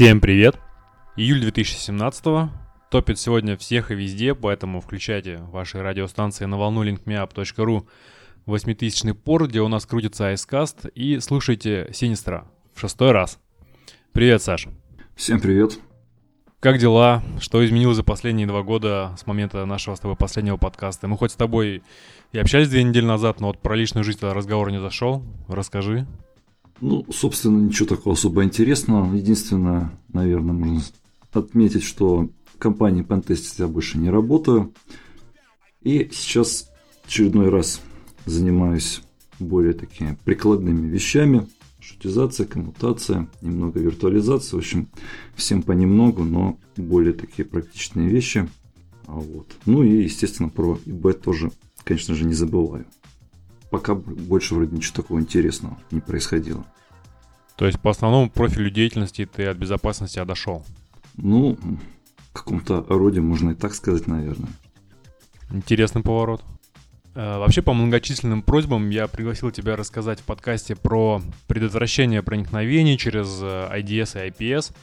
Всем привет! Июль 2017 топит сегодня всех и везде, поэтому включайте ваши радиостанции на волну linkmeup.ru 8000 пор, где у нас крутится айскаст, и слушайте Синистра в шестой раз. Привет, Саша. Всем привет. Как дела? Что изменилось за последние два года с момента нашего с тобой последнего подкаста? Мы хоть с тобой и общались две недели назад, но вот про личную жизнь разговор не зашел. Расскажи. Ну, собственно, ничего такого особо интересного. Единственное, наверное, можно отметить, что компании Pentest я больше не работаю. И сейчас очередной раз занимаюсь более такими прикладными вещами. Шутизация, коммутация, немного виртуализации. В общем, всем понемногу, но более такие практичные вещи. А вот. Ну и, естественно, про ИБ тоже, конечно же, не забываю пока больше вроде ничего такого интересного не происходило. То есть по основному профилю деятельности ты от безопасности отошел? Ну, в каком-то роде можно и так сказать, наверное. Интересный поворот. Э, вообще, по многочисленным просьбам я пригласил тебя рассказать в подкасте про предотвращение проникновений через IDS э, и IPS.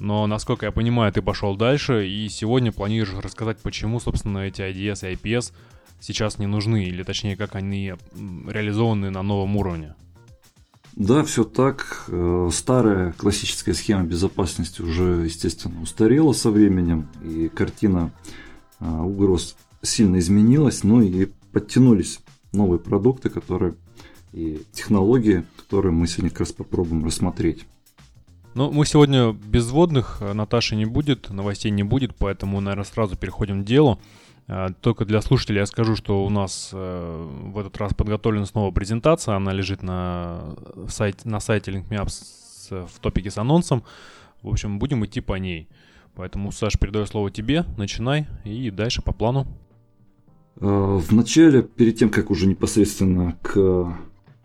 Но, насколько я понимаю, ты пошел дальше, и сегодня планируешь рассказать, почему, собственно, эти IDS и IPS сейчас не нужны, или точнее, как они реализованы на новом уровне. Да, все так. Э, старая классическая схема безопасности уже, естественно, устарела со временем, и картина э, угроз сильно изменилась, ну и подтянулись новые продукты, которые и технологии, которые мы сегодня как раз попробуем рассмотреть. Ну, мы сегодня без вводных, э, Наташи не будет, новостей не будет, поэтому, наверное, сразу переходим к делу. А, только для слушателей я скажу, что у нас э, в этот раз подготовлена снова презентация. Она лежит на сайте, на сайте LinkMeUp в топике с анонсом. В общем, будем идти по ней. Поэтому, Саш, передаю слово тебе, начинай и дальше по плану. А, в начале, перед тем, как уже непосредственно к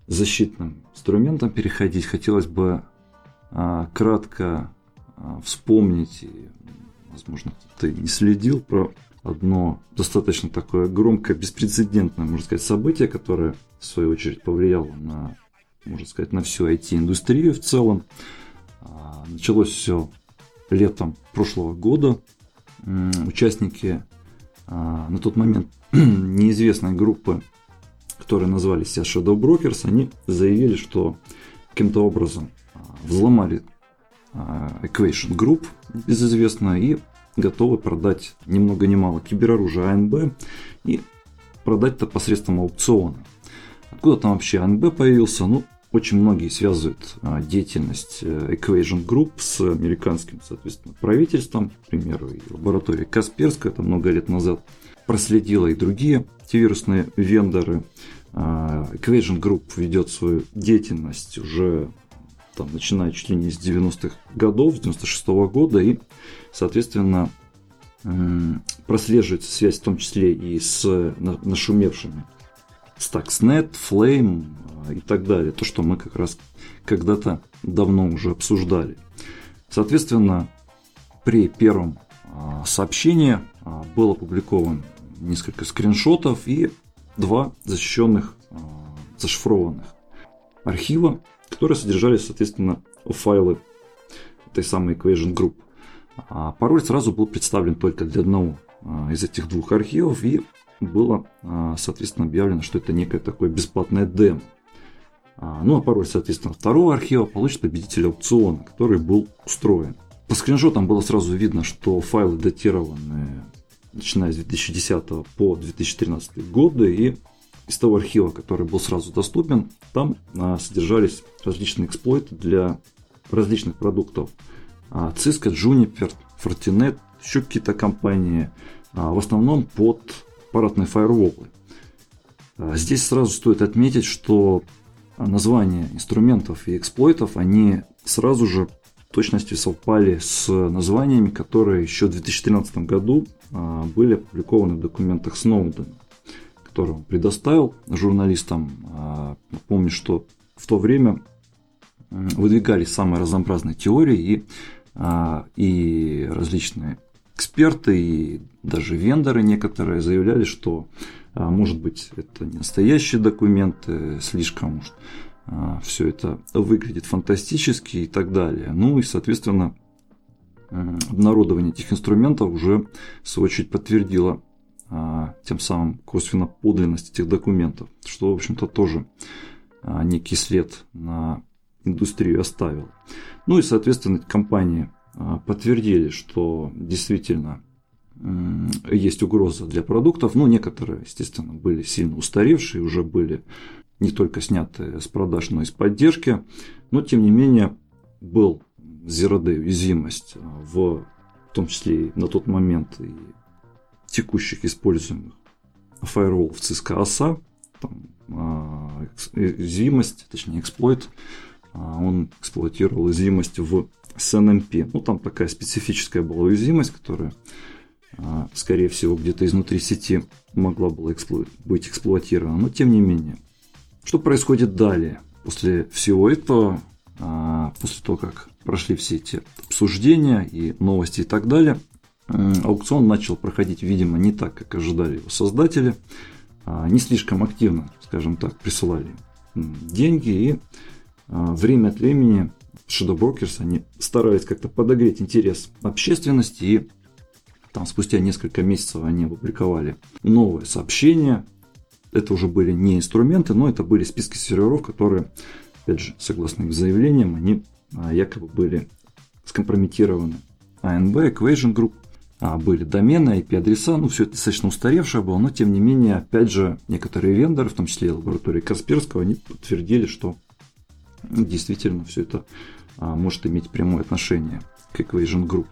защитным инструментам переходить, хотелось бы кратко вспомнить, возможно, ты не следил, про одно достаточно такое громкое, беспрецедентное, можно сказать, событие, которое, в свою очередь, повлияло на, можно сказать, на всю IT-индустрию в целом. А, началось все летом прошлого года. Участники а, на тот момент неизвестной группы, которые назвали себя Shadow Brokers, они заявили, что каким-то образом а, взломали Equation Group, безызвестно, и готовы продать ни много ни мало кибероружие АНБ и продать это посредством аукциона. Откуда там вообще АНБ появился? Ну, очень многие связывают а, деятельность э, Equation Group с американским, соответственно, правительством. К примеру, и лаборатория Касперская, это много лет назад проследила и другие антивирусные вендоры. А, Equation Group ведет свою деятельность уже там, начиная чуть ли не с 90-х годов, с 96 -го года, и, соответственно, прослеживается связь в том числе и с нашумевшими Stuxnet, Flame а, и так далее. То, что мы как раз когда-то давно уже обсуждали. Соответственно, при первом а, сообщении а, было опубликовано несколько скриншотов и два защищенных зашифрованных архива, которые содержали, соответственно, файлы этой самой Equation Group. А пароль сразу был представлен только для одного а, из этих двух архивов, и было, а, соответственно, объявлено, что это некое такое бесплатное демо. А, ну а пароль, соответственно, второго архива получит победитель аукциона, который был устроен. По скриншотам было сразу видно, что файлы датированы начиная с 2010 по 2013 годы, и из того архива, который был сразу доступен, там содержались различные эксплойты для различных продуктов а, Cisco, Juniper, Fortinet, еще какие-то компании, а, в основном под аппаратные фаерволы. А, здесь сразу стоит отметить, что названия инструментов и эксплойтов, они сразу же в точности совпали с названиями, которые еще в 2013 году были опубликованы в документах Сноудена, который он предоставил журналистам. Помню, что в то время выдвигались самые разнообразные теории, и а, и различные эксперты, и даже вендоры некоторые заявляли, что а, может быть это не настоящие документы, слишком а, все это выглядит фантастически и так далее. Ну и, соответственно, обнародование этих инструментов уже, в свою очередь, подтвердило а, тем самым косвенно подлинность этих документов, что, в общем-то, тоже а, некий след на индустрию оставил. Ну и, соответственно, компании а, подтвердили, что действительно есть угроза для продуктов. Ну, некоторые, естественно, были сильно устаревшие, уже были не только сняты с продаж, но и с поддержки. Но, тем не менее, был Zero уязвимость в, в том числе и на тот момент и текущих используемых фаерволов Cisco ASA, там, а, уязвимость, точнее эксплойт, а, он эксплуатировал уязвимость в SNMP. Ну, там такая специфическая была уязвимость, которая, а, скорее всего, где-то изнутри сети могла была эксплу... быть эксплуатирована, но тем не менее. Что происходит далее? После всего этого, после того, как прошли все эти обсуждения и новости и так далее, аукцион начал проходить, видимо, не так, как ожидали его создатели. А, не слишком активно, скажем так, присылали деньги и а, время от времени Shadow Brokers они старались как-то подогреть интерес общественности и там спустя несколько месяцев они опубликовали новое сообщение. Это уже были не инструменты, но это были списки серверов, которые, опять же, согласно их заявлениям, они а, якобы были скомпрометированы ANB, Equation Group были домены, IP-адреса, ну, все это достаточно устаревшее было, но, тем не менее, опять же, некоторые вендоры, в том числе и лаборатории Касперского, они подтвердили, что действительно все это а, может иметь прямое отношение к Equation Group.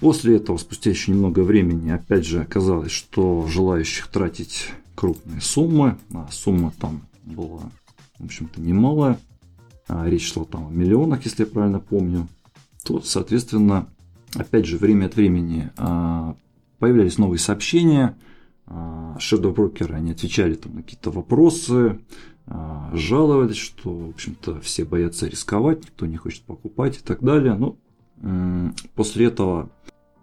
После этого, спустя еще немного времени, опять же оказалось, что желающих тратить крупные суммы, а сумма там была, в общем-то, немалая, а речь шла там о миллионах, если я правильно помню, то, соответственно, опять же, время от времени а, появлялись новые сообщения, а, shadow брокеры, они отвечали там на какие-то вопросы, а, жаловались, что, в общем-то, все боятся рисковать, никто не хочет покупать и так далее. Но ну, после этого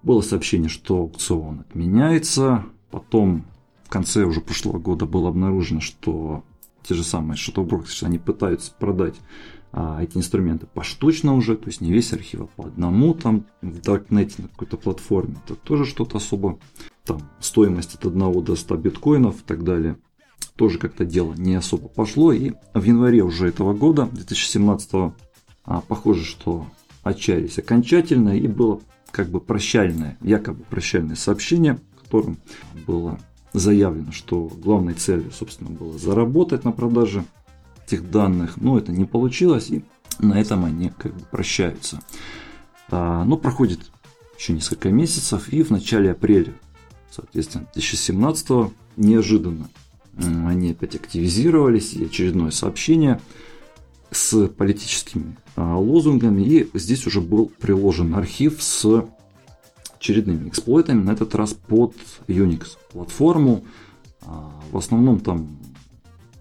было сообщение, что аукцион отменяется. Потом в конце уже прошлого года было обнаружено, что те же самые Brokers, они пытаются продать а, эти инструменты поштучно уже, то есть не весь архив, а по одному там в Darknet на какой-то платформе. Это тоже что-то особо, там стоимость от 1 до 100 биткоинов и так далее. Тоже как-то дело не особо пошло. И в январе уже этого года, 2017, а, похоже, что отчаялись окончательно и было как бы прощальное, якобы прощальное сообщение, в котором было заявлено, что главной целью, собственно, было заработать на продаже этих данных, но это не получилось, и на этом они как бы прощаются. А, но проходит еще несколько месяцев, и в начале апреля, соответственно, 2017 неожиданно они опять активизировались, и очередное сообщение с политическими а, лозунгами, и здесь уже был приложен архив с очередными эксплойтами, на этот раз под Unix платформу. А, в основном там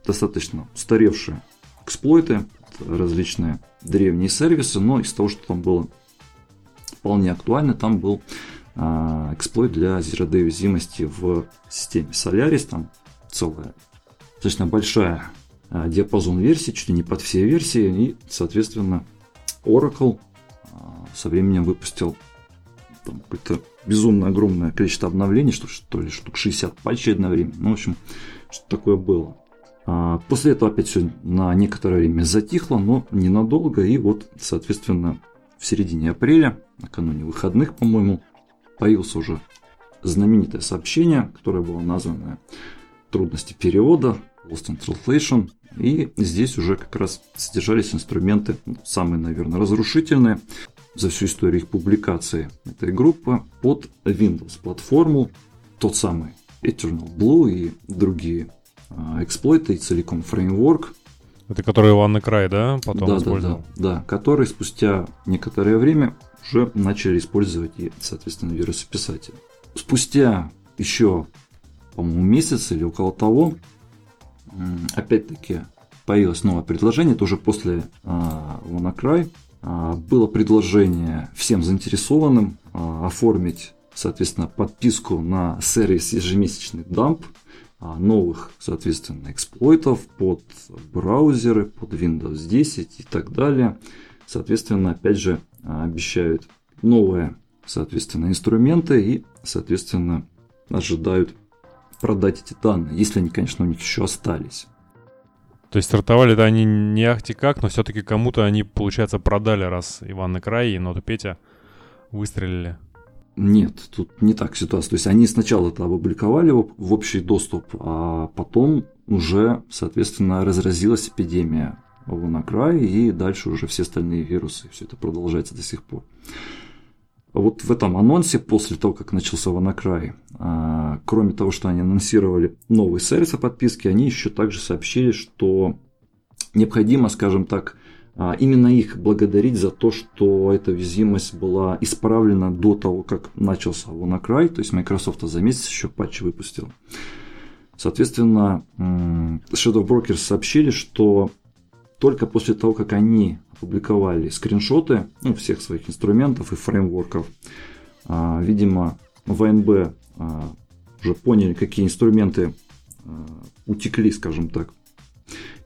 достаточно устаревшие эксплойты, различные древние сервисы, но из того, что там было вполне актуально, там был а, эксплойт для Zero Day уязвимости в системе Solaris, там целая достаточно большая а, диапазон версий, чуть ли не под все версии, и, соответственно, Oracle а, со временем выпустил там какое-то безумно огромное количество обновлений, что, что ли штук 60 патчей одновременно. Ну, в общем, что такое было. А, после этого опять все на некоторое время затихло, но ненадолго. И вот, соответственно, в середине апреля, накануне выходных, по-моему, появился уже знаменитое сообщение, которое было названо «Трудности перевода», Lost in Translation. И здесь уже как раз содержались инструменты, самые, наверное, разрушительные за всю историю их публикации этой группы под Windows платформу, тот самый Eternal Blue и другие эксплойты и целиком фреймворк. Это который Иван Край, да, потом да, использовал? Да, да, да, который спустя некоторое время уже начали использовать и, соответственно, вирусописатели. Спустя еще, по-моему, месяц или около того, опять-таки появилось новое предложение, тоже после а, WannaCry, а, было предложение всем заинтересованным а, оформить, соответственно, подписку на сервис ежемесячный дамп а, новых, соответственно, эксплойтов под браузеры, под Windows 10 и так далее. Соответственно, опять же, обещают новое соответственно, инструменты и, соответственно, ожидают продать эти данные, если они, конечно, у них еще остались. То есть стартовали-то они не ахти как, но все-таки кому-то они, получается, продали, раз Иван на крае и Нота Петя выстрелили. Нет, тут не так ситуация. То есть они сначала это опубликовали в общий доступ, а потом уже, соответственно, разразилась эпидемия WannaCry, и дальше уже все остальные вирусы. Все это продолжается до сих пор. Вот в этом анонсе, после того, как начался WannaCry, а, кроме того, что они анонсировали новый сервис о подписке, они еще также сообщили, что необходимо, скажем так, именно их благодарить за то, что эта уязвимость была исправлена до того, как начался WannaCry, то есть Microsoft за месяц еще патч выпустил. Соответственно, Shadow Brokers сообщили, что только после того, как они опубликовали скриншоты ну, всех своих инструментов и фреймворков, а, видимо, ВНБ а, уже поняли, какие инструменты утекли, скажем так.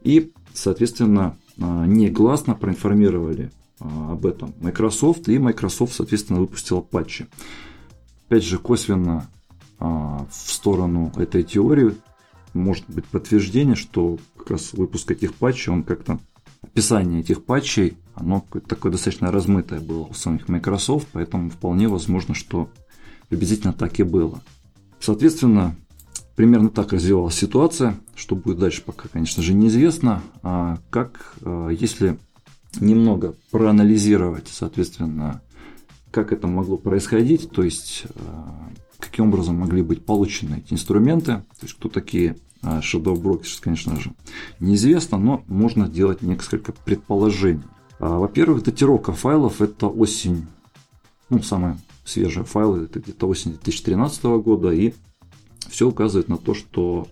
И, соответственно, а, негласно проинформировали а, об этом Microsoft, и Microsoft, соответственно, выпустила патчи. Опять же, косвенно а, в сторону этой теории может быть подтверждение, что как раз выпуск этих патчей, он как-то описание этих патчей, оно такое достаточно размытое было у самих Microsoft, поэтому вполне возможно, что приблизительно так и было. Соответственно, Примерно так развивалась ситуация. Что будет дальше, пока, конечно же, неизвестно. А как, а, если немного проанализировать, соответственно, как это могло происходить, то есть а, каким образом могли быть получены эти инструменты, то есть кто такие а, Shadow Brokers, конечно же, неизвестно, но можно делать несколько предположений. Во-первых, датировка файлов – это осень, ну, самые свежие файлы, это где-то осень 2013 года, и все указывает на то, что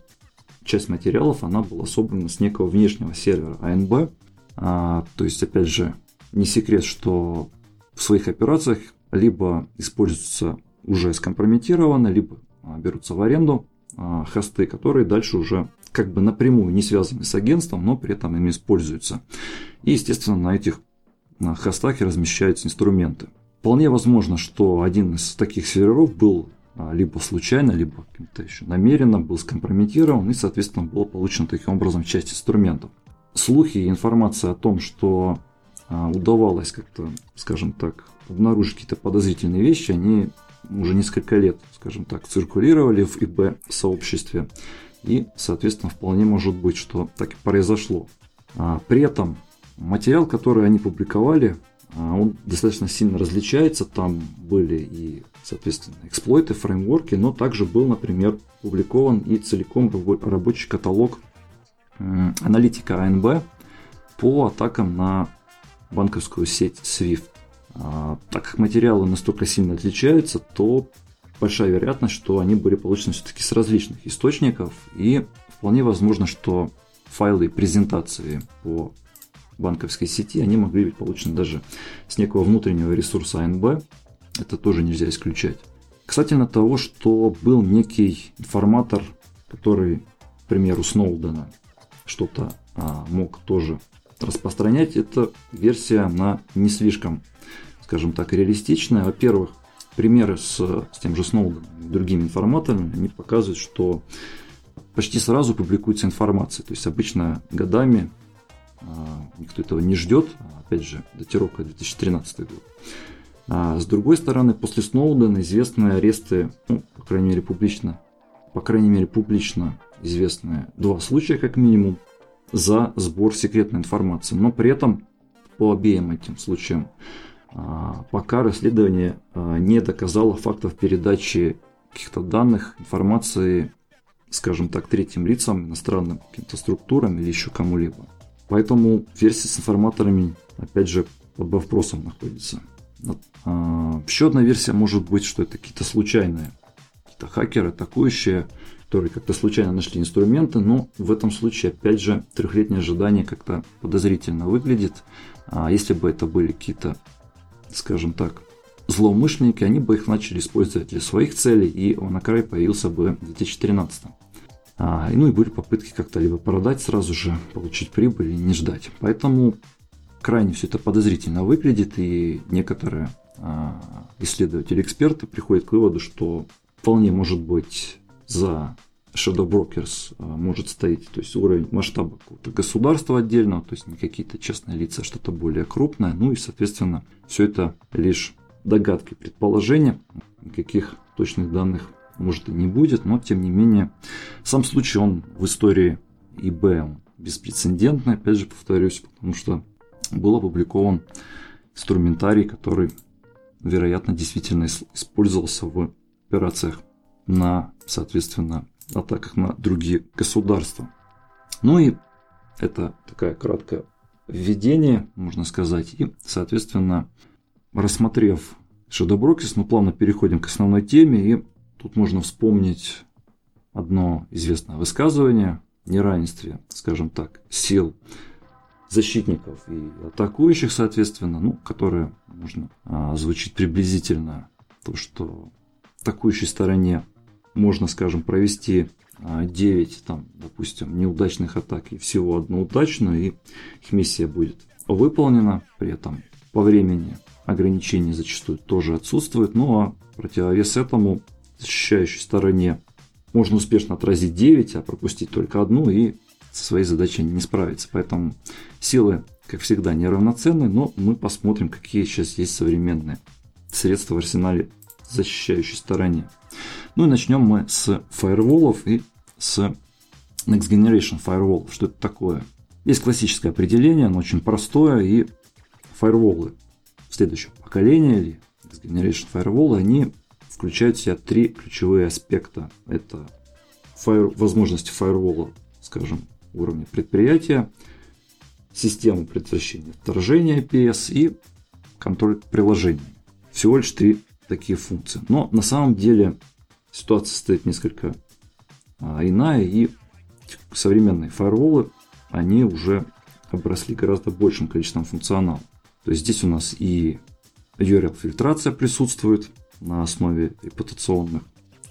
часть материалов она была собрана с некого внешнего сервера АНБ. А, то есть, опять же, не секрет, что в своих операциях либо используются уже скомпрометированно, либо а, берутся в аренду а, хосты, которые дальше уже как бы напрямую не связаны с агентством, но при этом ими используются. И, естественно, на этих на хостах размещаются инструменты. Вполне возможно, что один из таких серверов был а, либо случайно, либо каким-то еще намеренно был скомпрометирован и, соответственно, был получен таким образом часть инструментов. Слухи и информация о том, что а, удавалось как-то, скажем так, обнаружить какие-то подозрительные вещи, они уже несколько лет, скажем так, циркулировали в ИБ сообществе. И, соответственно, вполне может быть, что так и произошло. А, при этом материал, который они публиковали, он достаточно сильно различается. Там были и соответственно, эксплойты, фреймворки, но также был, например, публикован и целиком рабочий каталог аналитика АНБ по атакам на банковскую сеть SWIFT. А, так как материалы настолько сильно отличаются, то большая вероятность, что они были получены все-таки с различных источников, и вполне возможно, что файлы презентации по банковской сети, они могли быть получены даже с некого внутреннего ресурса АНБ, это тоже нельзя исключать. Касательно того, что был некий информатор, который, к примеру, Сноудена что-то а, мог тоже распространять, эта версия, она не слишком, скажем так, реалистичная. Во-первых, примеры с, с тем же Сноуденом и другими информаторами, они показывают, что почти сразу публикуется информация. То есть обычно годами а, никто этого не ждет. Опять же, датировка 2013 год. А с другой стороны, после Сноудена известные аресты, ну, по крайней мере, публично, по крайней мере, публично известные два случая, как минимум, за сбор секретной информации. Но при этом по обеим этим случаям а, пока расследование а, не доказало фактов передачи каких-то данных, информации, скажем так, третьим лицам, иностранным каким-то структурам или еще кому-либо. Поэтому версия с информаторами, опять же, под вопросом находится. А, еще одна версия может быть, что это какие-то случайные какие-то хакеры, атакующие, которые как-то случайно нашли инструменты, но в этом случае, опять же, трехлетнее ожидание как-то подозрительно выглядит. А если бы это были какие-то, скажем так, злоумышленники, они бы их начали использовать для своих целей, и он на край появился бы в 2013. А, ну и были попытки как-то либо продать сразу же, получить прибыль и не ждать. Поэтому крайне все это подозрительно выглядит, и некоторые исследователи-эксперты приходят к выводу, что вполне может быть за Shadow Brokers может стоять, то есть уровень масштаба какого-то государства отдельного, то есть не какие-то частные лица, а что-то более крупное. Ну и, соответственно, все это лишь догадки, предположения, никаких точных данных может и не будет, но тем не менее сам случай он в истории eBay беспрецедентный, опять же повторюсь, потому что был опубликован инструментарий, который, вероятно, действительно использовался в операциях на, соответственно, атаках на другие государства. Ну и это такая краткое введение, можно сказать, и, соответственно, рассмотрев Shadow Brokers, мы плавно переходим к основной теме, и тут можно вспомнить одно известное высказывание неравенстве, скажем так, сил защитников и атакующих, соответственно, ну, которое можно а, звучит приблизительно то, что в атакующей стороне можно, скажем, провести 9, а, там, допустим, неудачных атак и всего одну удачную, и их миссия будет выполнена, при этом по времени ограничения зачастую тоже отсутствуют, ну а противовес этому защищающей стороне можно успешно отразить 9, а пропустить только одну и со своей задачей не справиться. Поэтому силы, как всегда, неравноценны, но мы посмотрим, какие сейчас есть современные средства в арсенале защищающей стороне. Ну и начнем мы с фаерволов и с Next Generation Firewall. Что это такое? Есть классическое определение, оно очень простое, и фаерволы следующего поколения или Next Generation Firewall, они включают в себя три ключевые аспекта. Это фаер, возможности фаервола, скажем, уровня предприятия, систему предотвращения вторжения PS и контроль приложений. Всего лишь три такие функции. Но на самом деле ситуация стоит несколько а, иная, и современные фаерволы, они уже обросли гораздо большим количеством функционала. То есть здесь у нас и URL-фильтрация присутствует, на основе репутационных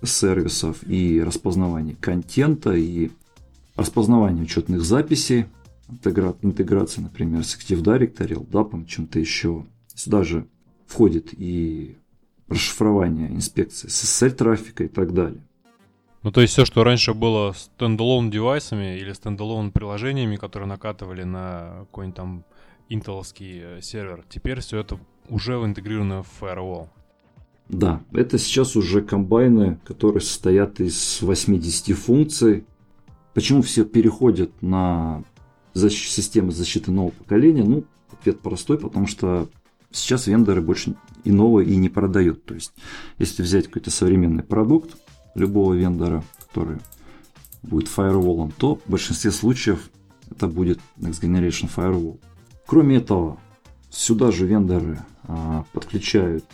сервисов и распознавания контента, и распознавания учетных записей, интеграция, например, с Active Directory, LDAP, чем-то еще. Сюда же входит и расшифрование инспекции SSL трафика и так далее. Ну, то есть все, что раньше было standalone девайсами или standalone приложениями, которые накатывали на какой-нибудь там интеловский э, сервер, теперь все это уже интегрировано в firewall. Да, это сейчас уже комбайны, которые состоят из 80 функций. Почему все переходят на защ- системы защиты нового поколения? Ну, ответ простой, потому что сейчас вендоры больше иного и не продают. То есть, если взять какой-то современный продукт любого вендора, который будет фаерволом, то в большинстве случаев это будет Next Generation Firewall. Кроме этого, сюда же вендоры а, подключают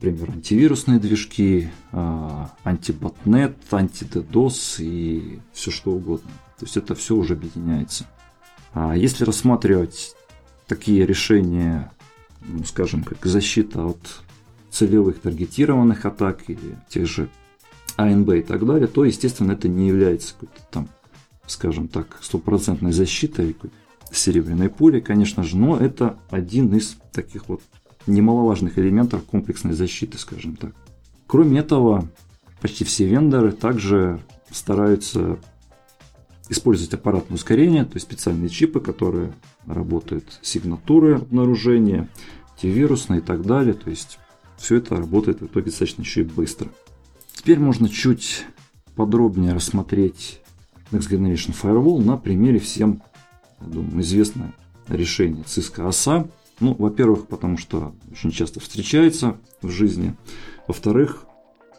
например, антивирусные движки, а, антиботнет, антидедос и все что угодно. То есть это все уже объединяется. А если рассматривать такие решения, ну, скажем, как защита от целевых таргетированных атак или тех же АНБ и так далее, то, естественно, это не является какой-то там, скажем так, стопроцентной защитой, серебряной пулей, конечно же, но это один из таких вот немаловажных элементов комплексной защиты, скажем так. Кроме этого, почти все вендоры также стараются использовать аппаратное ускорение, то есть специальные чипы, которые работают сигнатуры обнаружения, антивирусные и так далее. То есть все это работает в итоге достаточно еще и быстро. Теперь можно чуть подробнее рассмотреть Next Generation Firewall на примере всем, я думаю, известное решение Cisco ASA, ну, во-первых, потому что очень часто встречается в жизни. Во-вторых,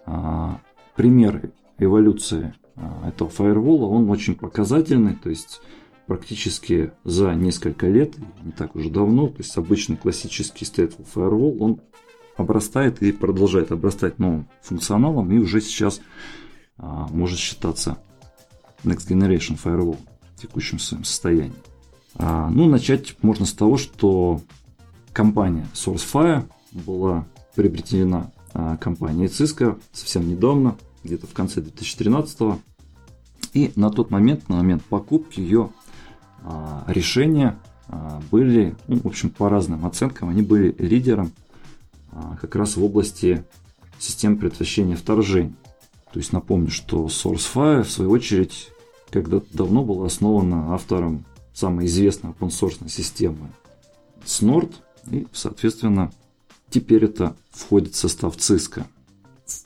а, пример эволюции а, этого фаервола, он очень показательный, то есть практически за несколько лет, не так уже давно, то есть обычный классический stateful firewall, он обрастает и продолжает обрастать новым функционалом и уже сейчас а, может считаться Next Generation Firewall в текущем своем состоянии. Ну, начать можно с того, что компания SourceFire была приобретена а, компанией Cisco совсем недавно, где-то в конце 2013 -го. И на тот момент, на момент покупки ее а, решения а, были, ну, в общем, по разным оценкам, они были лидером как раз в области систем предотвращения вторжений. То есть напомню, что SourceFire, в свою очередь, когда давно была основана автором самой известной open source системы Snort, и, соответственно, теперь это входит в состав Cisco.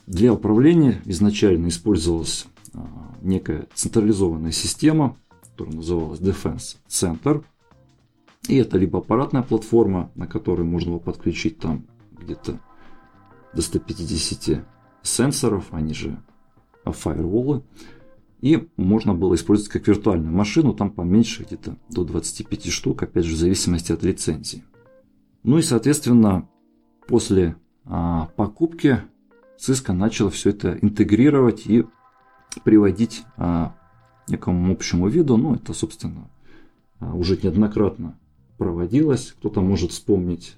Для управления изначально использовалась а, некая централизованная система, которая называлась Defense Center. И это либо аппаратная платформа, на которой можно было подключить там где-то до 150 сенсоров, они же фаерволы. И можно было использовать как виртуальную машину, там поменьше, где-то до 25 штук, опять же, в зависимости от лицензии. Ну и, соответственно, после а, покупки Cisco начала все это интегрировать и приводить а, некому общему виду. Ну, это, собственно, а, уже неоднократно проводилось. Кто-то может вспомнить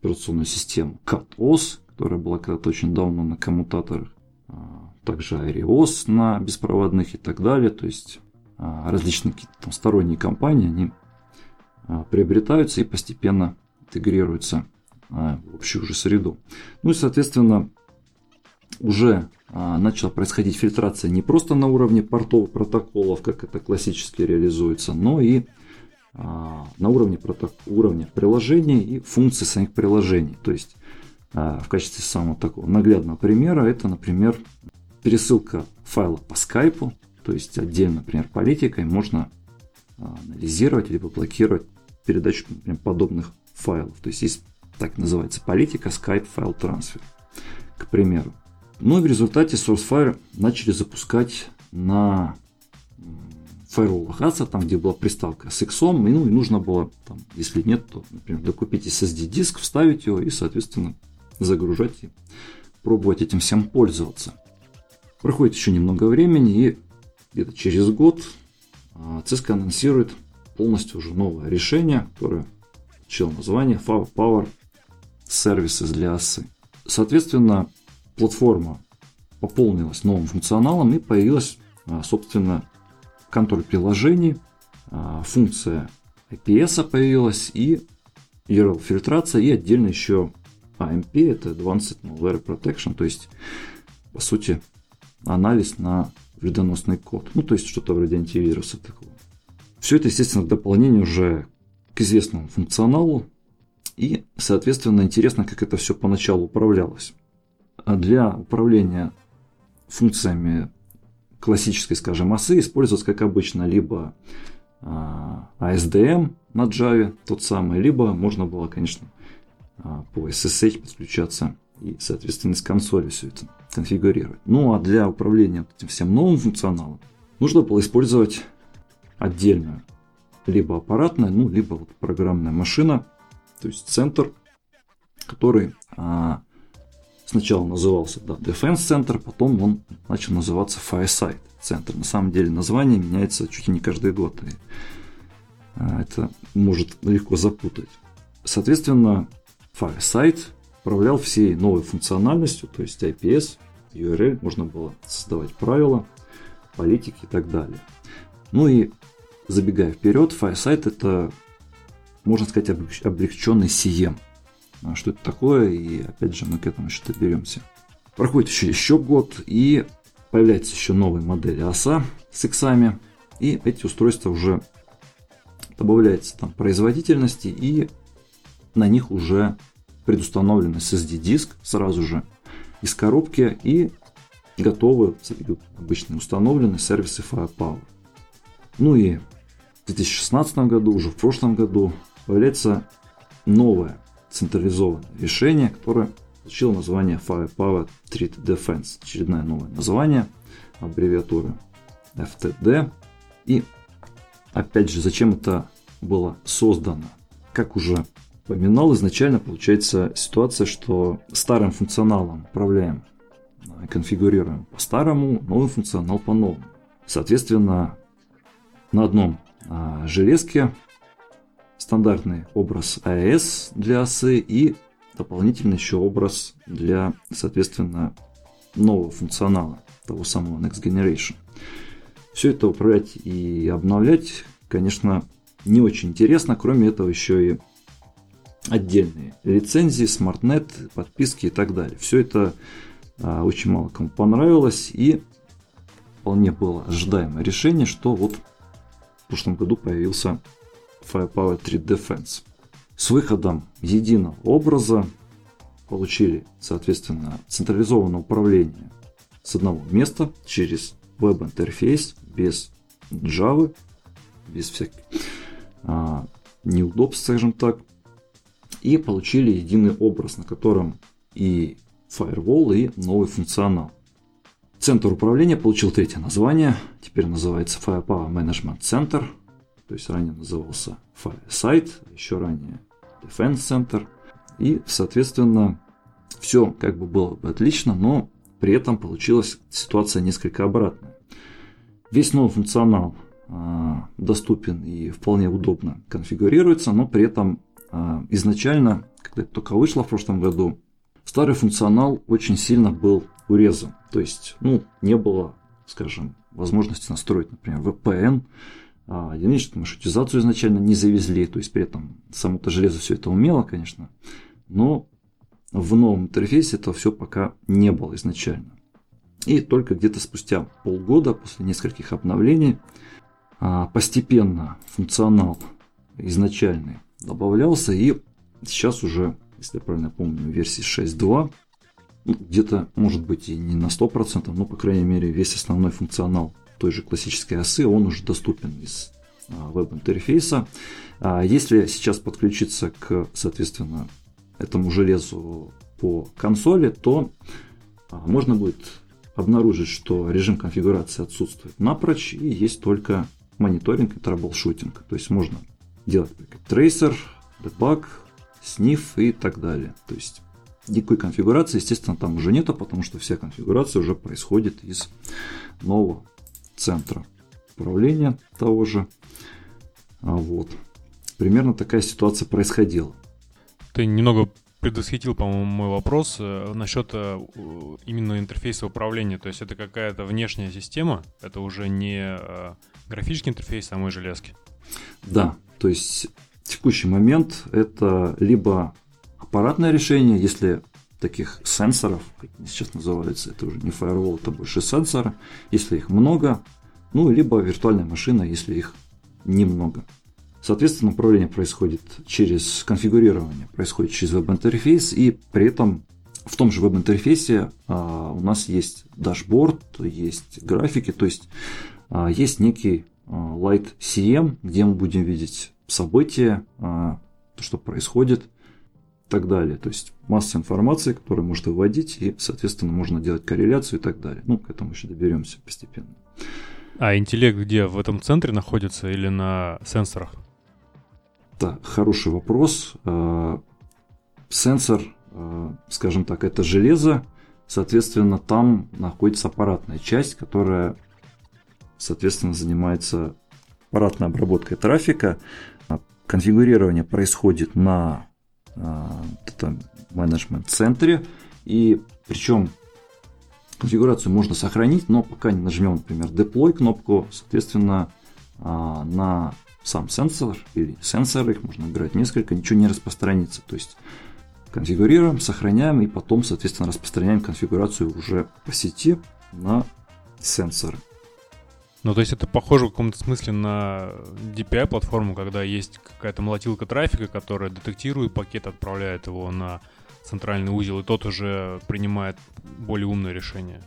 операционную систему CatOS, которая была когда-то очень давно на коммутаторах. А, также Arios на беспроводных и так далее. То есть различные какие-то там сторонние компании, они приобретаются и постепенно интегрируются в общую уже среду. Ну и, соответственно, уже начала происходить фильтрация не просто на уровне портовых протоколов, как это классически реализуется, но и на уровне, уровня приложений и функций самих приложений. То есть в качестве самого такого наглядного примера это, например, пересылка файла по скайпу, то есть отдельно, например, политикой, можно а, анализировать либо блокировать передачу например, подобных файлов. То есть есть так называется политика Skype файл трансфер, к примеру. Ну и в результате SourceFire начали запускать на фаерволах ASA, там где была приставка с X, и, ну и нужно было, там, если нет, то, например, докупить SSD диск, вставить его и, соответственно, загружать и пробовать этим всем пользоваться. Проходит еще немного времени, и где-то через год а, Cisco анонсирует полностью уже новое решение, которое получило название Power Power Services для осы. Соответственно, платформа пополнилась новым функционалом и появилась, а, собственно, контроль приложений, а, функция IPS появилась и URL фильтрация и отдельно еще AMP, это Advanced Malware Protection, то есть, по сути, анализ на вредоносный код. Ну, то есть что-то вроде антивируса такого. Все это, естественно, дополнение уже к известному функционалу. И, соответственно, интересно, как это все поначалу управлялось. А для управления функциями классической, скажем, осы используется, как обычно, либо ASDM а, на Java, тот самый, либо можно было, конечно, а, по SSH подключаться и, соответственно, с консоли все это конфигурировать. Ну а для управления этим всем новым функционалом нужно было использовать отдельную либо аппаратная, ну, либо вот программная машина, то есть центр, который а, сначала назывался да, Defense Center, потом он начал называться Fireside Center. На самом деле название меняется чуть ли не каждый год, и а, это может легко запутать. Соответственно, Fireside управлял всей новой функциональностью, то есть IPS, URL, можно было создавать правила, политики и так далее. Ну и забегая вперед, Fireside это, можно сказать, облегченный CM. А что это такое? И опять же мы к этому еще доберемся. Проходит еще еще год и появляется еще новая модель оса с иксами. И эти устройства уже добавляется там производительности и на них уже предустановлен SSD-диск сразу же из коробки и готовы, обычно установлены сервисы Firepower. Ну и в 2016 году, уже в прошлом году, появляется новое централизованное решение, которое получило название Firepower Threat Defense. Очередное новое название, аббревиатура FTD. И опять же, зачем это было создано? Как уже упоминал, изначально получается ситуация, что старым функционалом управляем, э, конфигурируем по-старому, новый функционал по-новому. Соответственно, на одном а, железке стандартный образ AES для осы и дополнительно еще образ для, соответственно, нового функционала, того самого Next Generation. Все это управлять и обновлять, конечно, не очень интересно. Кроме этого, еще и отдельные лицензии, смартнет, подписки и так далее. Все это а, очень мало кому понравилось и вполне было ожидаемое решение, что вот в прошлом году появился Firepower 3 Defense. С выходом единого образа получили, соответственно, централизованное управление с одного места через веб-интерфейс без Java, без всяких а, неудобств, скажем так, и получили единый образ, на котором и Firewall, и новый функционал. Центр управления получил третье название, теперь называется Firepower Management Center, то есть ранее назывался Fireside, еще ранее Defense Center. И, соответственно, все как бы было бы отлично, но при этом получилась ситуация несколько обратная. Весь новый функционал а, доступен и вполне удобно конфигурируется, но при этом а, изначально, когда это только вышло в прошлом году, старый функционал очень сильно был урезан. То есть, ну, не было, скажем, возможности настроить, например, VPN, а, единичную маршрутизацию изначально не завезли, то есть при этом само-то железо все это умело, конечно, но в новом интерфейсе этого все пока не было изначально. И только где-то спустя полгода, после нескольких обновлений, а, постепенно функционал изначальный добавлялся, и сейчас уже, если я правильно помню, версии 6.2, ну, где-то, может быть, и не на 100%, но, по крайней мере, весь основной функционал той же классической осы, он уже доступен из а, веб-интерфейса. А, если сейчас подключиться к, соответственно, этому железу по консоли, то можно будет обнаружить, что режим конфигурации отсутствует напрочь и есть только мониторинг и troubleshooting. То есть можно делать tracer, debug, sniff и так далее. То есть никакой конфигурации, естественно, там уже нету, потому что вся конфигурация уже происходит из нового центра управления того же. А вот. Примерно такая ситуация происходила. Ты немного предвосхитил, по-моему, мой вопрос э, насчет э, именно интерфейса управления. То есть это какая-то внешняя система, это уже не э, графический интерфейс самой железки. Да, то есть в текущий момент это либо аппаратное решение, если таких сенсоров, как они сейчас называются, это уже не firewall, это больше сенсоры, если их много, ну, либо виртуальная машина, если их немного. Соответственно, управление происходит через конфигурирование, происходит через веб-интерфейс, и при этом в том же веб-интерфейсе а, у нас есть dashboard, есть графики, то есть а, есть некий а, Light SIEM, где мы будем видеть события, а, то, что происходит так далее. То есть масса информации, которую можно выводить, и, соответственно, можно делать корреляцию и так далее. Ну, к этому еще доберемся постепенно. А интеллект где? В этом центре находится или на сенсорах? Да, хороший вопрос. А, сенсор, скажем так, это железо, соответственно, там находится аппаратная часть, которая соответственно, занимается аппаратной обработкой трафика. Конфигурирование происходит на а, менеджмент-центре, и причем конфигурацию можно сохранить, но пока не нажмем, например, deploy кнопку, соответственно, а, на сам сенсор или сенсоры, их можно играть несколько, ничего не распространится. То есть конфигурируем, сохраняем и потом, соответственно, распространяем конфигурацию уже по сети на сенсоры. Ну, то есть это похоже в каком-то смысле на DPI-платформу, когда есть какая-то молотилка трафика, которая детектирует пакет, отправляет его на центральный узел, и тот уже принимает более умное решение.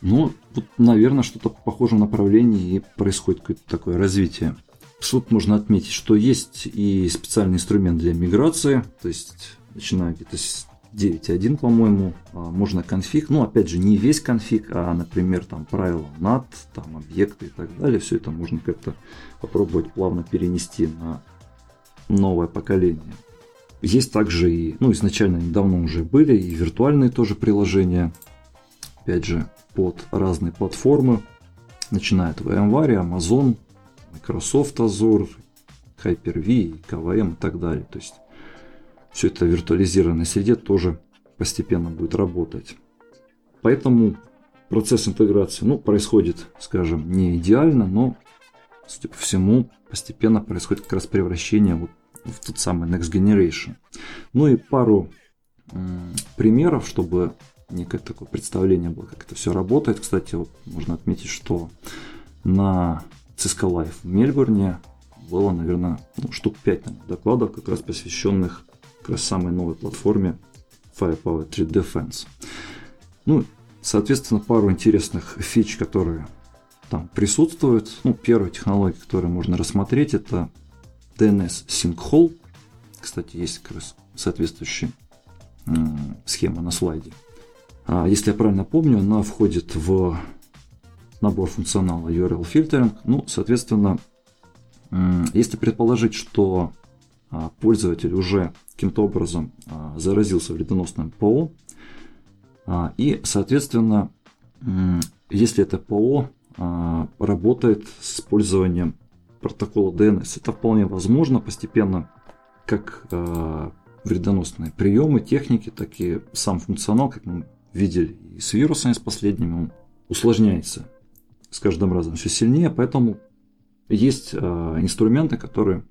Ну, тут, наверное, что-то в похожем направлении и происходит какое-то такое развитие. Тут можно отметить, что есть и специальный инструмент для миграции, то есть начиная где-то с 9.1, по-моему, а, можно конфиг, ну, опять же, не весь конфиг, а, например, там правила NAT, там объекты и так далее, все это можно как-то попробовать плавно перенести на новое поколение. Есть также и, ну, изначально недавно уже были и виртуальные тоже приложения, опять же, под разные платформы, начиная от VMware, Amazon, Microsoft Azure, Hyper-V, KVM и так далее. То есть все это в виртуализированной среде тоже постепенно будет работать. Поэтому процесс интеграции ну, происходит, скажем, не идеально, но, судя по всему, постепенно происходит как раз превращение вот в тот самый Next Generation. Ну и пару примеров, чтобы некое такое представление было, как это все работает. Кстати, вот можно отметить, что на Cisco Live в Мельбурне было, наверное, ну, штук 5 наверное, докладов, как раз посвященных раз самой новой платформе Firepower 3 Defense. Ну, соответственно, пару интересных фич, которые там присутствуют. Ну, первая технология, которую можно рассмотреть, это DNS Sync Кстати, есть как раз соответствующая схема на слайде. А, если я правильно помню, она входит в набор функционала URL фильтринг. Ну, соответственно, если предположить, что пользователь уже каким-то образом а, заразился вредоносным ПО, и, соответственно, если это ПО работает с использованием протокола DNS, это вполне возможно постепенно, как вредоносные приемы, техники, так и сам функционал, как мы видели и с вирусами, с последними, он усложняется с каждым разом все сильнее, поэтому есть инструменты, которые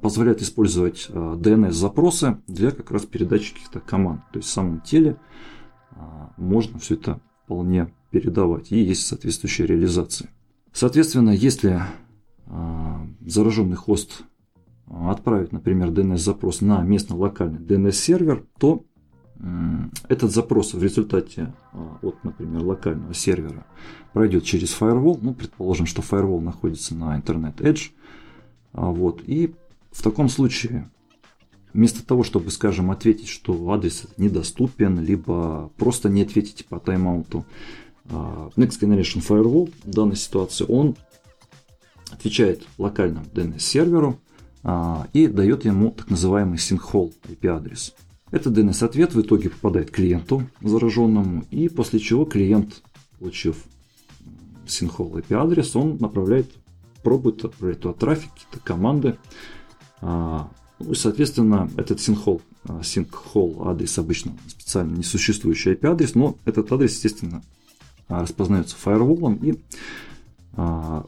позволяют использовать э, DNS-запросы для как раз передачи каких-то команд. То есть в самом теле э, можно все это вполне передавать. И есть соответствующие реализации. Соответственно, если зараженный хост отправить, например, DNS-запрос на местно-локальный DNS-сервер, то этот запрос в результате а, от, например, локального сервера пройдет через firewall. Ну, предположим, что firewall находится на Internet Edge. А, вот, и в таком случае, вместо того, чтобы, скажем, ответить, что адрес недоступен, либо просто не ответить по тайм-ауту, а, Next Generation Firewall в данной ситуации, он отвечает локальному DNS-серверу, а, и дает ему так называемый синхол IP-адрес. Этот DNS-ответ в итоге попадает клиенту зараженному, и после чего клиент, получив синхол IP-адрес, он направляет, пробует отправлять туда трафик, какие-то команды. А, ну и, соответственно, этот синхол, синхол адрес обычно специально несуществующий IP-адрес, но этот адрес, естественно, распознается фаерволом и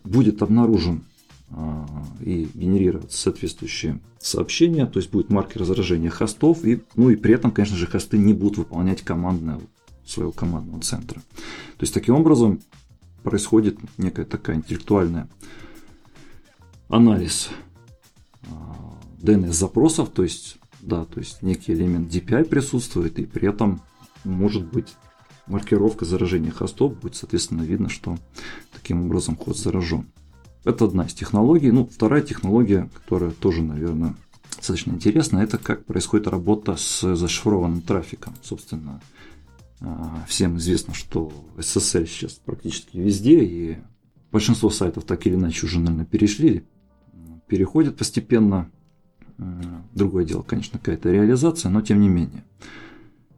будет обнаружен а, и генерировать соответствующие сообщения, то есть будет маркер заражения хостов, и, ну и при этом, конечно же, хосты не будут выполнять командное своего командного центра. То есть таким образом происходит некая такая интеллектуальная анализ DNS а, запросов, то есть да, то есть некий элемент DPI присутствует, и при этом может быть маркировка заражения хостов, будет, соответственно, видно, что таким образом хост заражен. Это одна из технологий. Ну, вторая технология, которая тоже, наверное, достаточно интересна, это как происходит работа с зашифрованным трафиком. Собственно, а, всем известно, что SSL сейчас практически везде, и большинство сайтов так или иначе уже, наверное, перешли, переходят постепенно. Другое дело, конечно, какая-то реализация, но тем не менее.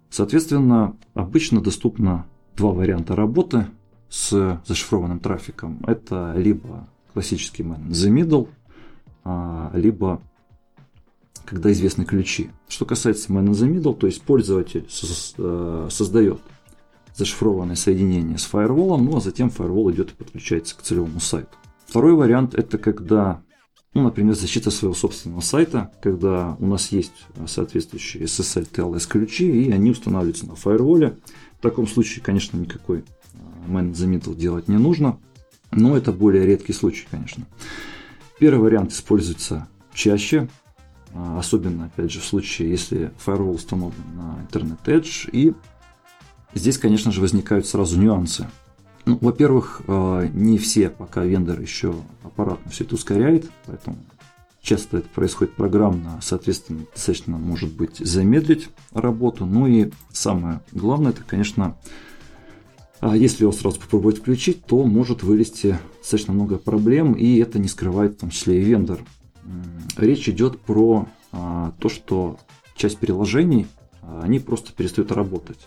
Соответственно, обычно доступно два варианта работы с зашифрованным трафиком. Это либо классический man the middle, либо когда известны ключи. Что касается man the middle, то есть пользователь э, создает зашифрованное соединение с фаерволом, ну а затем фаервол идет и подключается к целевому сайту. Второй вариант это когда, ну, например, защита своего собственного сайта, когда у нас есть соответствующие SSL TLS ключи, и они устанавливаются на фаерволе. В таком случае, конечно, никакой the middle делать не нужно. Но это более редкий случай, конечно. Первый вариант используется чаще, а, особенно, опять же, в случае, если firewall установлен на Edge. И здесь, конечно же, возникают сразу нюансы. Ну, во-первых, а, не все пока вендоры еще аппаратно все это ускоряет, поэтому часто это происходит программно, соответственно, достаточно может быть замедлить работу. Ну и самое главное, это, конечно, а если его сразу попробовать включить, то может вылезти достаточно много проблем, и это не скрывает в том числе и вендор. Речь идет про а, то, что часть приложений, а, они просто перестают работать.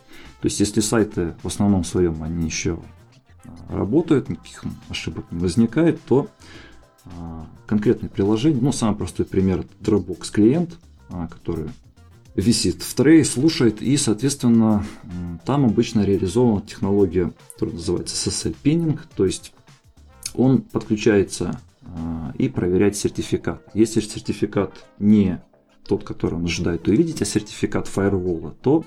То есть, если сайты в основном своем, они еще работают, никаких ошибок не возникает, то конкретное приложение, ну, самый простой пример, Dropbox клиент, который висит в трее, слушает, и, соответственно, там обычно реализована технология, которая называется SSL pinning, то есть он подключается а, и проверять сертификат. Если сертификат не тот, который он ожидает увидеть, а сертификат фаервола, то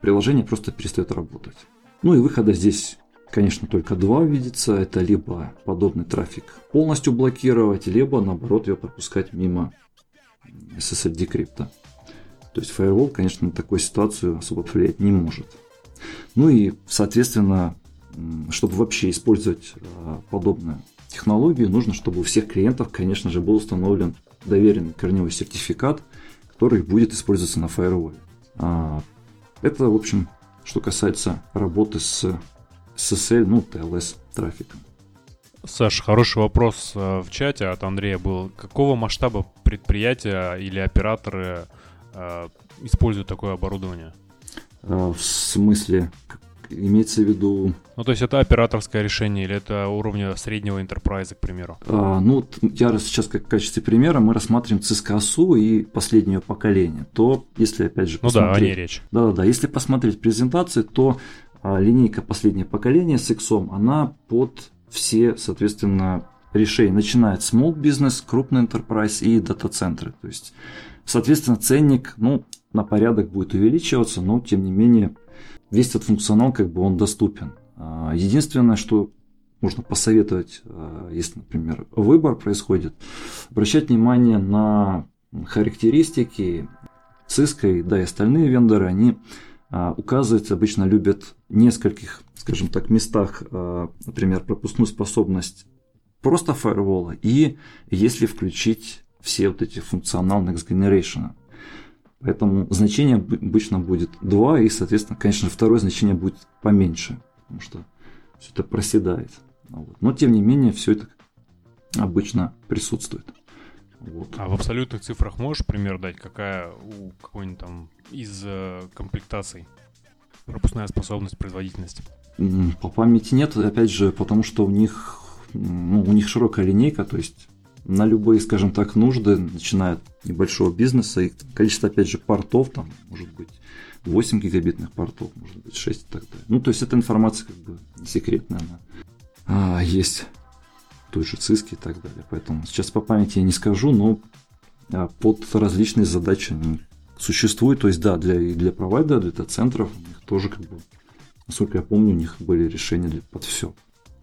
приложение просто перестает работать. Ну и выхода здесь, конечно, только два видится. Это либо подобный трафик полностью блокировать, либо наоборот его пропускать мимо SSL Decrypt. То есть Firewall, конечно, на такую ситуацию особо повлиять не может. Ну и, соответственно, чтобы вообще использовать а, подобную технологию, нужно, чтобы у всех клиентов, конечно же, был установлен доверенный корневой сертификат, который будет использоваться на Firewall. А, это, в общем, что касается работы с SSL, ну, TLS трафиком. Саш, хороший вопрос э, в чате от Андрея был. Какого масштаба предприятия или операторы э, используют такое оборудование? А, в смысле, имеется в виду... Ну, то есть это операторское решение или это уровня среднего enterprise, к примеру? А, ну, я сейчас как в качестве примера мы рассматриваем ЦСКАСУ и последнее поколение. То, если опять же посмотреть... Ну да, о ней речь. Да-да-да, если посмотреть презентации, то линейка последнее поколение с X, она под все, соответственно, решения. Начиная от small business, крупный enterprise и дата-центры. То есть, соответственно, ценник, ну, на порядок будет увеличиваться, но, тем не менее, весь этот функционал как бы он доступен. А, единственное, что можно посоветовать, а, если, например, выбор происходит, обращать внимание на характеристики Cisco, да и остальные вендоры, они а, указывают, обычно любят в нескольких, скажем так, местах, например, пропускную способность просто фаервола и если включить все вот эти функционал Next Generation. Поэтому значение обычно будет 2, и, соответственно, конечно, второе значение будет поменьше, потому что все это проседает. Но, тем не менее, все это обычно присутствует. Вот. А в абсолютных цифрах можешь пример дать, какая у какой-нибудь там из э, комплектаций пропускная способность, производительность? По памяти нет, опять же, потому что у них, ну, у них широкая линейка, то есть на любые, скажем так, нужды, начиная от небольшого бизнеса, и количество, опять же, портов, там, может быть, 8 гигабитных портов, может быть, 6 и так далее. Ну, то есть, эта информация как бы не секретная, она а, есть той же ЦИСКи и так далее. Поэтому сейчас по памяти я не скажу, но а, под различные задачи они существуют. То есть, да, для, и для провайдера, для дата-центров у них тоже, как бы, насколько я помню, у них были решения для, под все.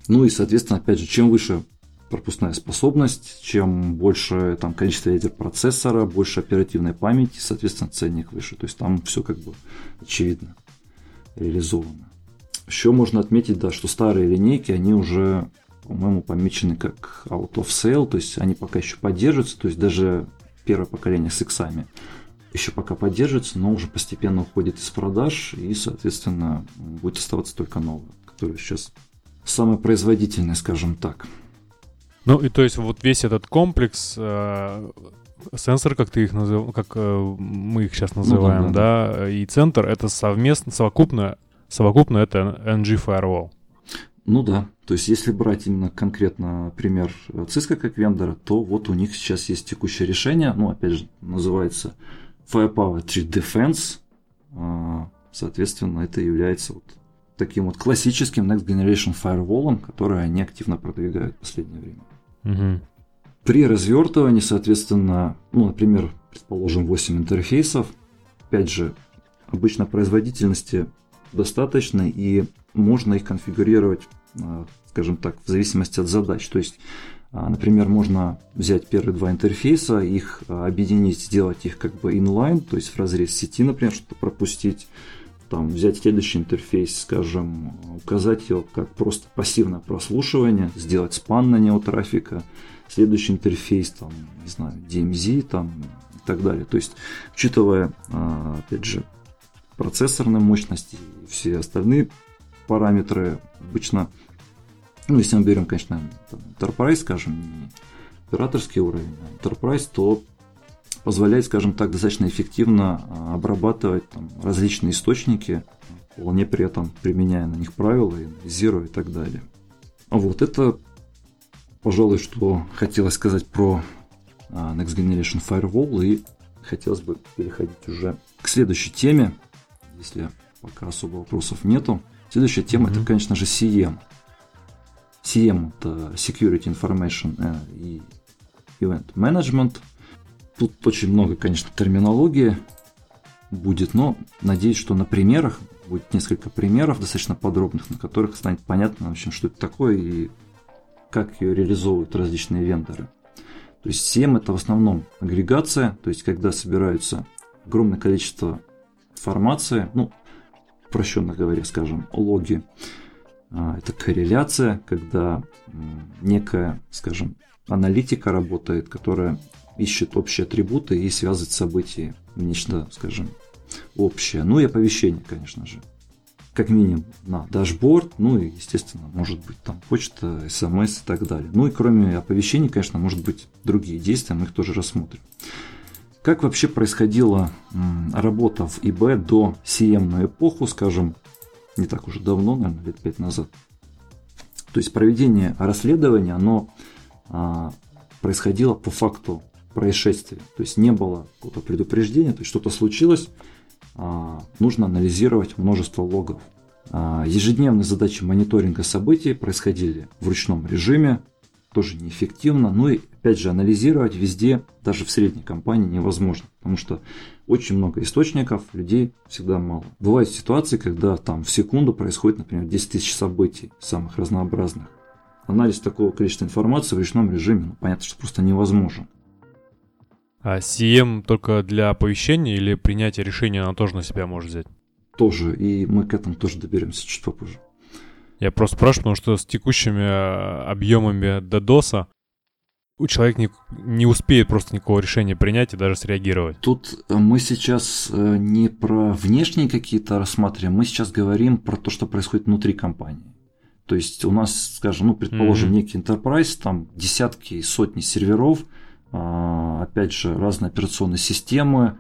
Ну и, соответственно, опять же, чем выше пропускная способность, чем больше там количество ядер процессора, больше оперативной памяти, соответственно, ценник выше. То есть там все как бы очевидно реализовано. Еще можно отметить, да, что старые линейки, они уже, по-моему, помечены как out of sale, то есть они пока еще поддерживаются, то есть даже первое поколение с иксами еще пока поддерживается, но уже постепенно уходит из продаж и, соответственно, будет оставаться только новое, которое сейчас самое производительное, скажем так. Ну и то есть вот весь этот комплекс э, сенсор, как ты их называешь, как э, мы их сейчас называем, ну, да, да, да, и центр это совместно, совокупно, совокупно это NG Firewall. Ну да, то есть если брать именно конкретно пример Cisco как вендора, то вот у них сейчас есть текущее решение, ну опять же называется Firepower 3 Defense, а, соответственно это является вот таким вот классическим Next Generation Firewall, который они активно продвигают в последнее время. Угу. При развертывании, соответственно, ну, например, предположим, 8 интерфейсов, опять же, обычно производительности достаточно, и можно их конфигурировать, скажем так, в зависимости от задач. То есть, а, например, можно взять первые два интерфейса, их а, объединить, сделать их как бы inline, то есть в разрез сети, например, что-то пропустить, там, взять следующий интерфейс, скажем, указать его как просто пассивное прослушивание, сделать спан на него трафика, следующий интерфейс, там, не знаю, DMZ там, и так далее. То есть, учитывая, а, опять же, процессорные мощности и все остальные параметры, обычно, ну, если мы берем, конечно, Enterprise, скажем, не операторский уровень, а Enterprise, то позволяет, скажем так, достаточно эффективно а, обрабатывать там, различные источники, вполне при этом применяя на них правила, Zero и так далее. Вот это, пожалуй, что хотелось сказать про а, Next Generation Firewall, и хотелось бы переходить уже к следующей теме, если пока особо вопросов нету. Следующая тема mm-hmm. это, конечно же, CM. CM – это Security Information э, и Event Management. Тут очень много, конечно, терминологии будет, но надеюсь, что на примерах будет несколько примеров достаточно подробных, на которых станет понятно, в общем, что это такое и как ее реализовывают различные вендоры. То есть CM это в основном агрегация, то есть когда собираются огромное количество информации, ну, упрощенно говоря, скажем, логи. А, это корреляция, когда некая, скажем, аналитика работает, которая ищет общие атрибуты и связывает события в нечто, скажем, общее. Ну и оповещение, конечно же. Как минимум на дашборд, ну и, естественно, может быть там почта, смс и так далее. Ну и кроме оповещений, конечно, может быть другие действия, мы их тоже рассмотрим. Как вообще происходила работа в ИБ до cm эпоху, скажем, не так уже давно, наверное, лет пять назад? То есть проведение расследования, оно а, происходило по факту происшествия. То есть не было какого-то предупреждения, то есть что-то случилось, а, нужно анализировать множество логов. А, ежедневные задачи мониторинга событий происходили в ручном режиме, тоже неэффективно. Ну и опять же анализировать везде, даже в средней компании невозможно, потому что очень много источников, людей всегда мало. Бывают ситуации, когда там в секунду происходит, например, 10 тысяч событий самых разнообразных. Анализ такого количества информации в ручном режиме, ну, понятно, что просто невозможен. А CM только для оповещения или принятия решения она тоже на себя может взять? Тоже, и мы к этому тоже доберемся чуть попозже. Я просто спрашиваю, потому что с текущими э, объемами DDoS у человека не, не успеет просто никакого решения принять и даже среагировать. Тут э, мы сейчас э, не про внешние какие-то рассматриваем, мы сейчас говорим про то, что происходит внутри компании. То есть у нас, скажем, ну, предположим, mm-hmm. некий enterprise, там десятки и сотни серверов, а, опять же, разные операционные системы,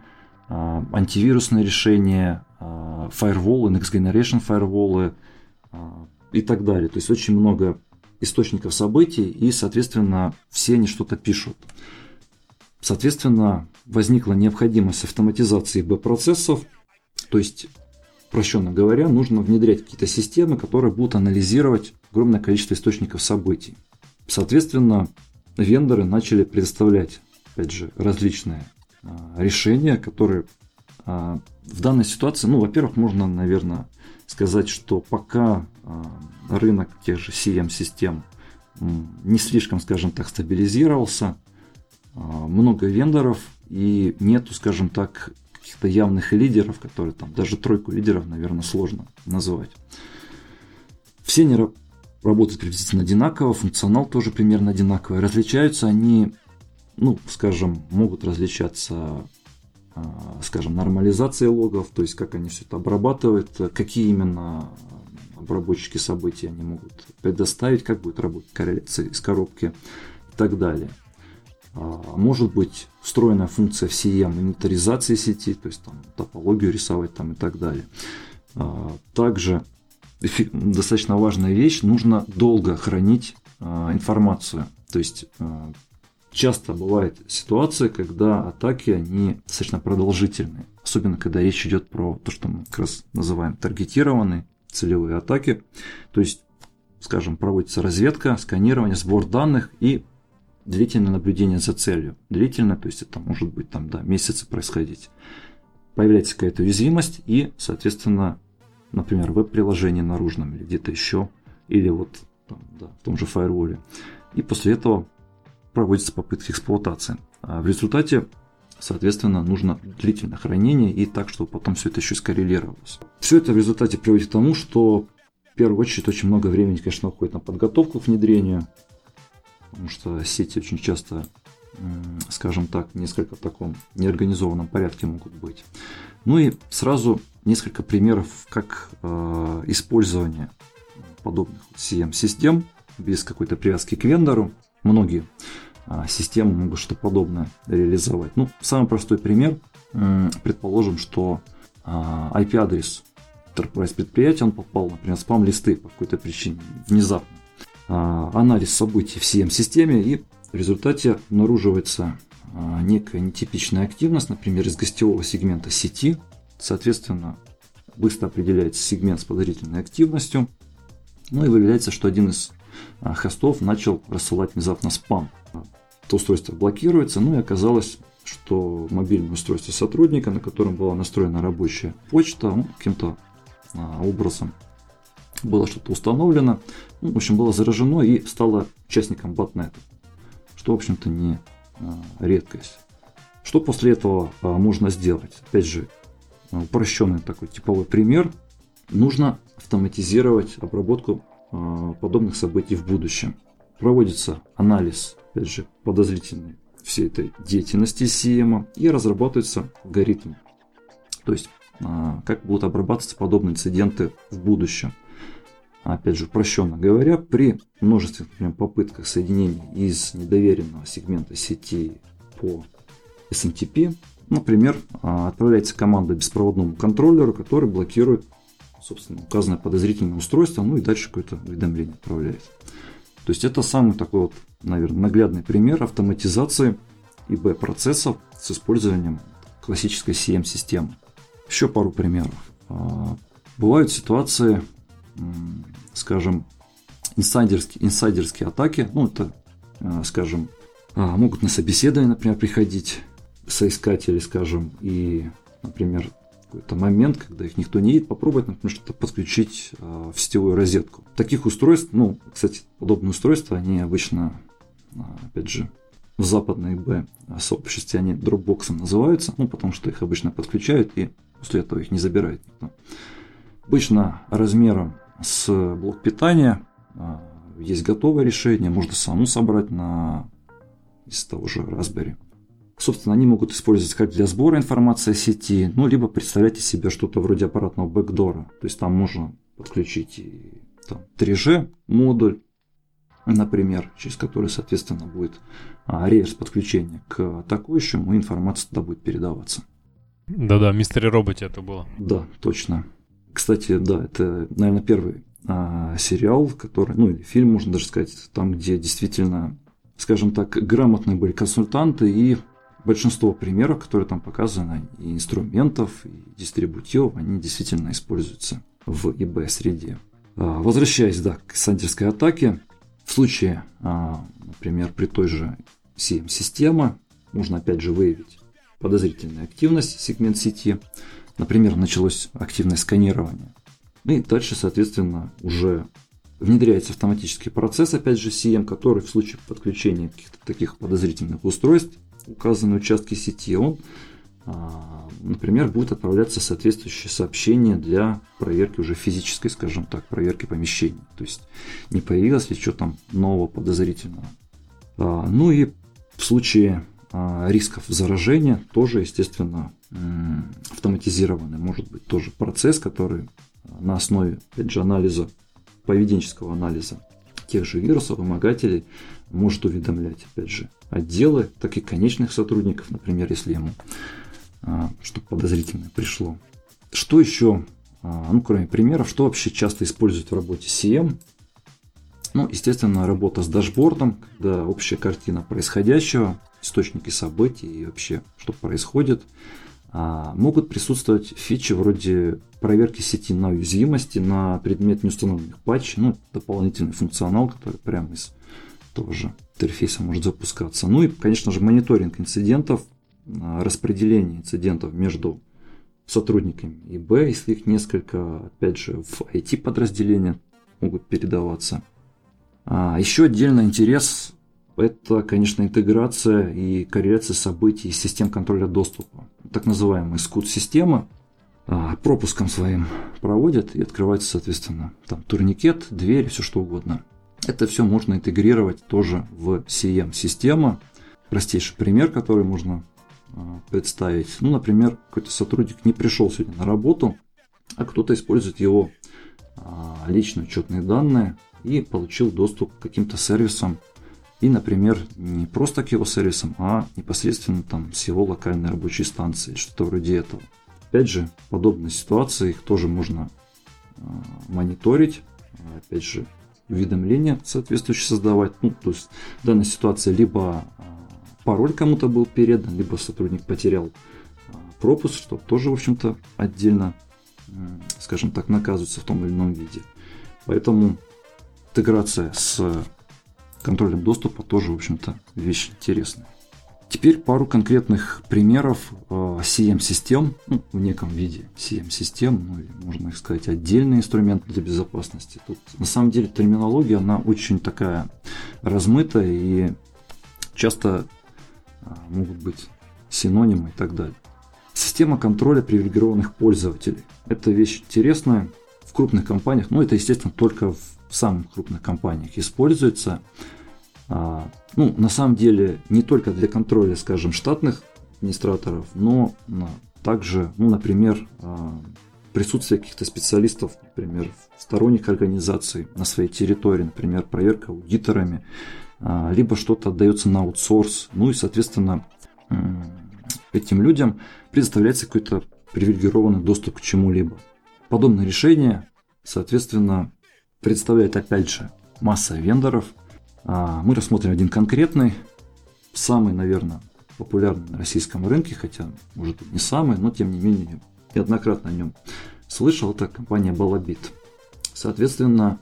а, антивирусные решения, а, фаерволы, next generation фаерволы, и так далее. То есть очень много источников событий, и, соответственно, все они что-то пишут. Соответственно, возникла необходимость автоматизации Б-процессов, то есть, прощенно говоря, нужно внедрять какие-то системы, которые будут анализировать огромное количество источников событий. Соответственно, вендоры начали предоставлять, опять же, различные а, решения, которые а, в данной ситуации, ну, во-первых, можно, наверное, сказать, что пока рынок тех же CM-систем не слишком, скажем так, стабилизировался, а, много вендоров и нету, скажем так, каких-то явных лидеров, которые там, даже тройку лидеров, наверное, сложно назвать. Все они работают приблизительно одинаково, функционал тоже примерно одинаковый. Различаются они, ну, скажем, могут различаться а, скажем, нормализации логов, то есть как они все это обрабатывают, какие именно обработчики событий они могут предоставить, как будет работать корреляция из коробки и так далее. А, может быть встроенная функция в CEM сети, то есть там топологию рисовать там и так далее. А, также достаточно важная вещь, нужно долго хранить информацию. То есть часто бывает ситуация, когда атаки, они достаточно продолжительные. Особенно, когда речь идет про то, что мы как раз называем таргетированные целевые атаки. То есть, скажем, проводится разведка, сканирование, сбор данных и длительное наблюдение за целью. Длительно, то есть это может быть там, да, месяцы происходить. Появляется какая-то уязвимость и, соответственно, например, веб-приложение наружном или где-то еще, или вот там, да, в том же фаерволе. И после этого проводятся попытки эксплуатации. А в результате, соответственно, нужно длительное хранение и так, чтобы потом все это еще скоррелировалось. Все это в результате приводит к тому, что в первую очередь очень много времени, конечно, уходит на подготовку к внедрению, потому что сети очень часто, скажем так, несколько в таком неорганизованном порядке могут быть. Ну и сразу несколько примеров, как э, использование подобных CM-систем без какой-то привязки к вендору. Многие системы могут что-то подобное реализовать. Ну, самый простой пример. Предположим, что а, IP-адрес enterprise предприятия, он попал, например, спам-листы по какой-то причине, внезапно. А, анализ событий в CM-системе и в результате обнаруживается некая нетипичная активность, например, из гостевого сегмента сети. Соответственно, быстро определяется сегмент с подозрительной активностью. Ну и выявляется, что один из хостов начал рассылать внезапно спам. То устройство блокируется, ну и оказалось, что мобильное устройство сотрудника, на котором была настроена рабочая почта, ну, каким-то а, образом было что-то установлено, ну, в общем, было заражено и стало участником ботнета, что, в общем-то, не а, редкость. Что после этого а, можно сделать? Опять же, упрощенный такой типовой пример. Нужно автоматизировать обработку подобных событий в будущем. Проводится анализ, опять же, подозрительной всей этой деятельности CM и разрабатывается алгоритм. То есть, а, как будут обрабатываться подобные инциденты в будущем. Опять же, упрощенно говоря, при множественных например, попытках соединения из недоверенного сегмента сети по SMTP, например, а, отправляется команда беспроводному контроллеру, который блокирует собственно, указанное подозрительное устройство, ну и дальше какое-то уведомление отправляет. То есть это самый такой вот, наверное, наглядный пример автоматизации ИБ-процессов с использованием классической CM-системы. Еще пару примеров. А, бывают ситуации, скажем, инсайдерские, инсайдерские атаки. Ну, это, а, скажем, а, могут на собеседование, например, приходить соискатели, скажем, и, например, какой-то момент, когда их никто не видит, попробовать, например, что-то подключить э, в сетевую розетку. Таких устройств, ну, кстати, подобные устройства, они обычно, э, опять же, в западной Б сообществе они дропбоксом называются, ну, потому что их обычно подключают и после этого их не забирает никто. Обычно размером с блок питания э, есть готовое решение, можно саму собрать на из того же Raspberry. Собственно, они могут использоваться как для сбора информации о сети, ну, либо представлять из себя что-то вроде аппаратного бэкдора. То есть там можно подключить и там, 3G модуль, например, через который, соответственно, будет а, реверс подключения к атакующему, и информация туда будет передаваться. Да-да, Мистере Роботе это было. Да, точно. Кстати, да, это, наверное, первый а, сериал, который, ну или фильм, можно даже сказать, там, где действительно, скажем так, грамотные были консультанты и большинство примеров, которые там показаны, и инструментов, и дистрибутивов, они действительно используются в ИБ-среде. А, возвращаясь да, к сандерской атаке, в случае, а, например, при той же CM-системе, можно опять же выявить подозрительную активность сегмент сети. Например, началось активное сканирование. Ну и дальше, соответственно, уже внедряется автоматический процесс, опять же, CM, который в случае подключения каких-то таких подозрительных устройств указанные участки сети, он, например, будет отправляться соответствующее сообщение для проверки уже физической, скажем так, проверки помещений. То есть не появилось ли что там нового подозрительного. А, ну и в случае а, рисков заражения тоже, естественно, автоматизированный может быть тоже процесс, который на основе, опять же, анализа, поведенческого анализа тех же вирусов, вымогателей может уведомлять, опять же, отделы, так и конечных сотрудников, например, если ему а, что подозрительное пришло. Что еще, а, ну, кроме примеров, что вообще часто используют в работе CM? Ну, естественно, работа с дашбордом, когда общая картина происходящего, источники событий и вообще, что происходит. А, могут присутствовать фичи вроде проверки сети на уязвимости, на предмет неустановленных патчей, ну, дополнительный функционал, который прямо из того же интерфейса может запускаться. Ну и, конечно же, мониторинг инцидентов, а, распределение инцидентов между сотрудниками ИБ, если их несколько, опять же, в IT-подразделения могут передаваться. А еще отдельный интерес – это, конечно, интеграция и корреляция событий систем контроля доступа. Так называемые скут-системы а, пропуском своим проводят и открывается, соответственно, там турникет, дверь, все что угодно – это все можно интегрировать тоже в CM-систему. Простейший пример, который можно представить. Ну, например, какой-то сотрудник не пришел сегодня на работу, а кто-то использует его а, личные учетные данные и получил доступ к каким-то сервисам. И, например, не просто к его сервисам, а непосредственно там с его локальной рабочей станции, что-то вроде этого. Опять же, подобные ситуации их тоже можно а, мониторить. Опять же, уведомления соответствующие создавать. Ну, то есть в данной ситуации либо а, пароль кому-то был передан, либо сотрудник потерял а, пропуск, что тоже, в общем-то, отдельно, скажем так, наказывается в том или ином виде. Поэтому интеграция с контролем доступа тоже, в общем-то, вещь интересная. Теперь пару конкретных примеров CM-систем, ну, в неком виде CM-систем, ну, можно их сказать, отдельный инструмент для безопасности. Тут, на самом деле, терминология, она очень такая размытая и часто а, могут быть синонимы и так далее. Система контроля привилегированных пользователей. Это вещь интересная в крупных компаниях, но это, естественно, только в самых крупных компаниях используется. А, ну, на самом деле, не только для контроля, скажем, штатных администраторов, но также, ну, например, а, присутствие каких-то специалистов, например, сторонних организаций на своей территории, например, проверка аудиторами, а, либо что-то отдается на аутсорс, ну и, соответственно, этим людям предоставляется какой-то привилегированный доступ к чему-либо. Подобное решение, соответственно, представляет опять же масса вендоров. А, мы рассмотрим один конкретный, самый, наверное, популярный на российском рынке, хотя, может не самый, но тем не менее, неоднократно о нем слышал, это компания Balabit. Соответственно,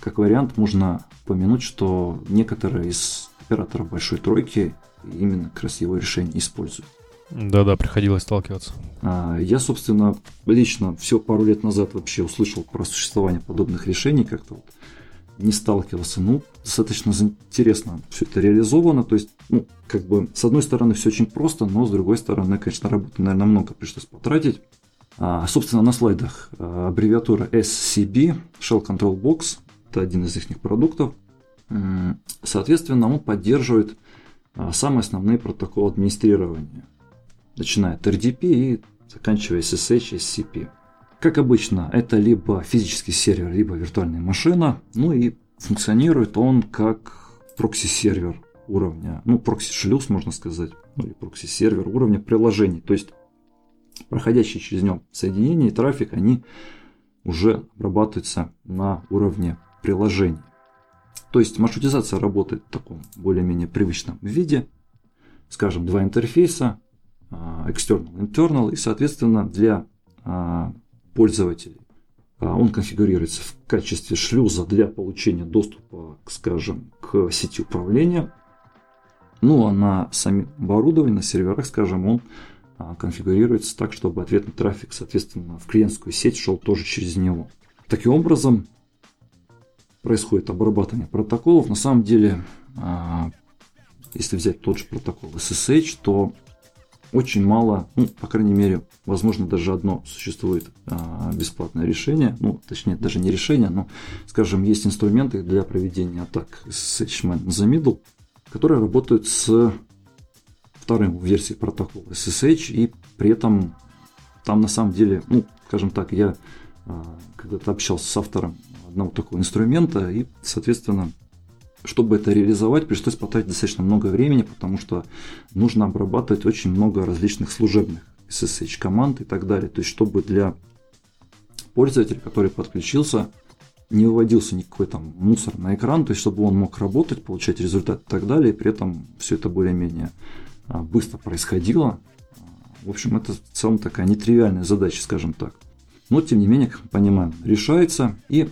как вариант, можно упомянуть, что некоторые из операторов большой тройки именно как раз его решение используют. Да-да, приходилось сталкиваться. А, я, собственно, лично все пару лет назад вообще услышал про существование подобных решений, как-то вот не сталкивался. Ну, достаточно интересно все это реализовано. То есть, ну, как бы, с одной стороны, все очень просто, но с другой стороны, конечно, работы, наверное, много пришлось потратить. А, собственно, на слайдах а, аббревиатура SCB, Shell Control Box, это один из их продуктов. Соответственно, он поддерживает а, самые основные протоколы администрирования начиная от RDP и заканчивая SSH и SCP. Как обычно, это либо физический сервер, либо виртуальная машина, ну и функционирует он как прокси-сервер уровня, ну, прокси-шлюз, можно сказать, ну, или прокси-сервер уровня приложений. То есть, проходящие через него соединения и трафик, они уже обрабатываются на уровне приложений. То есть, маршрутизация работает в таком более-менее привычном виде. Скажем, два интерфейса, а, external, internal, и, соответственно, для а, пользователей а, он конфигурируется в качестве шлюза для получения доступа, скажем, к сети управления. Ну а на самом оборудовании, на серверах, скажем, он конфигурируется так, чтобы ответный трафик, соответственно, в клиентскую сеть шел тоже через него. Таким образом, происходит обрабатывание протоколов. На самом деле, если взять тот же протокол SSH, то очень мало, ну, по крайней мере, возможно, даже одно существует а, бесплатное решение, ну, точнее, даже не решение, но, скажем, есть инструменты для проведения атак с HMN the Middle, которые работают с вторым версией протокола SSH, и при этом там на самом деле, ну, скажем так, я а, когда-то общался с автором одного такого инструмента, и, соответственно, чтобы это реализовать, пришлось потратить достаточно много времени, потому что нужно обрабатывать очень много различных служебных SSH команд и так далее. То есть, чтобы для пользователя, который подключился, не выводился никакой там мусор на экран, то есть, чтобы он мог работать, получать результат и так далее, и при этом все это более-менее а, быстро происходило. В общем, это в целом такая нетривиальная задача, скажем так. Но, тем не менее, как мы понимаем, решается. И,